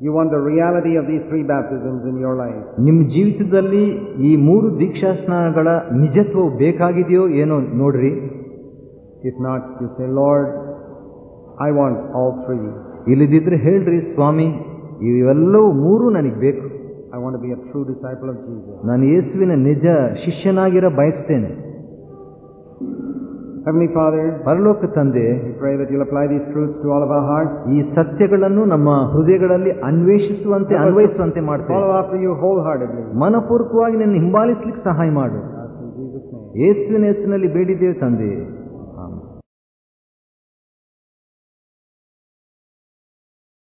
you want the reality of these three baptisms in your life ನಿಮ್ಮ ಜೀವಿತದಲ್ಲಿ ಈ ಮೂರು ದೀಕ್ಷಾ ಸ್ನಾನಗಳ ನಿಜತ್ವ ಬೇಕಾಗಿದೆಯೋ ಏನೋ ನೋಡ್ರಿ. It not you say Lord I want all three you ಇಲ್ಲದಿದ್ದರೆ ಹೇಳ್ರಿ ಸ್ವಾಮಿ ಇವೆಲ್ಲವೂ ಮೂರು ನನಗೆ ಬೇಕು. I want be a true disciple of Jesus ನಾನು ಯೇಸುವಿನ ನಿಜ ಶಿಷ್ಯನಾಗಿರೋ ಬಯಸ್ತೇನೆ. Heavenly Father, ಪರಲೋಕ ತಂದೆ we pray that you'll apply these truths to all of our hearts. ಈ ಸತ್ಯಗಳನ್ನು ನಮ್ಮ ಹೃದಯಗಳಲ್ಲಿ ಅನ್ವೇಷಿಸುವಂತೆ ಅನ್ವಯಿಸುವಂತೆ ಮಾಡ್ತೇವೆ Follow after you wholeheartedly. ಮನಪೂರ್ವಕವಾಗಿ ನಿನ್ನ ಹಿಂಬಾಲಿಸ್ಲಿಕ್ಕೆ ಸಹಾಯ ಮಾಡು. ಯೇಸುವಿನ ಹೆಸರಿನಲ್ಲಿ ಬೇಡಿದ್ದೇವೆ ತಂದೆ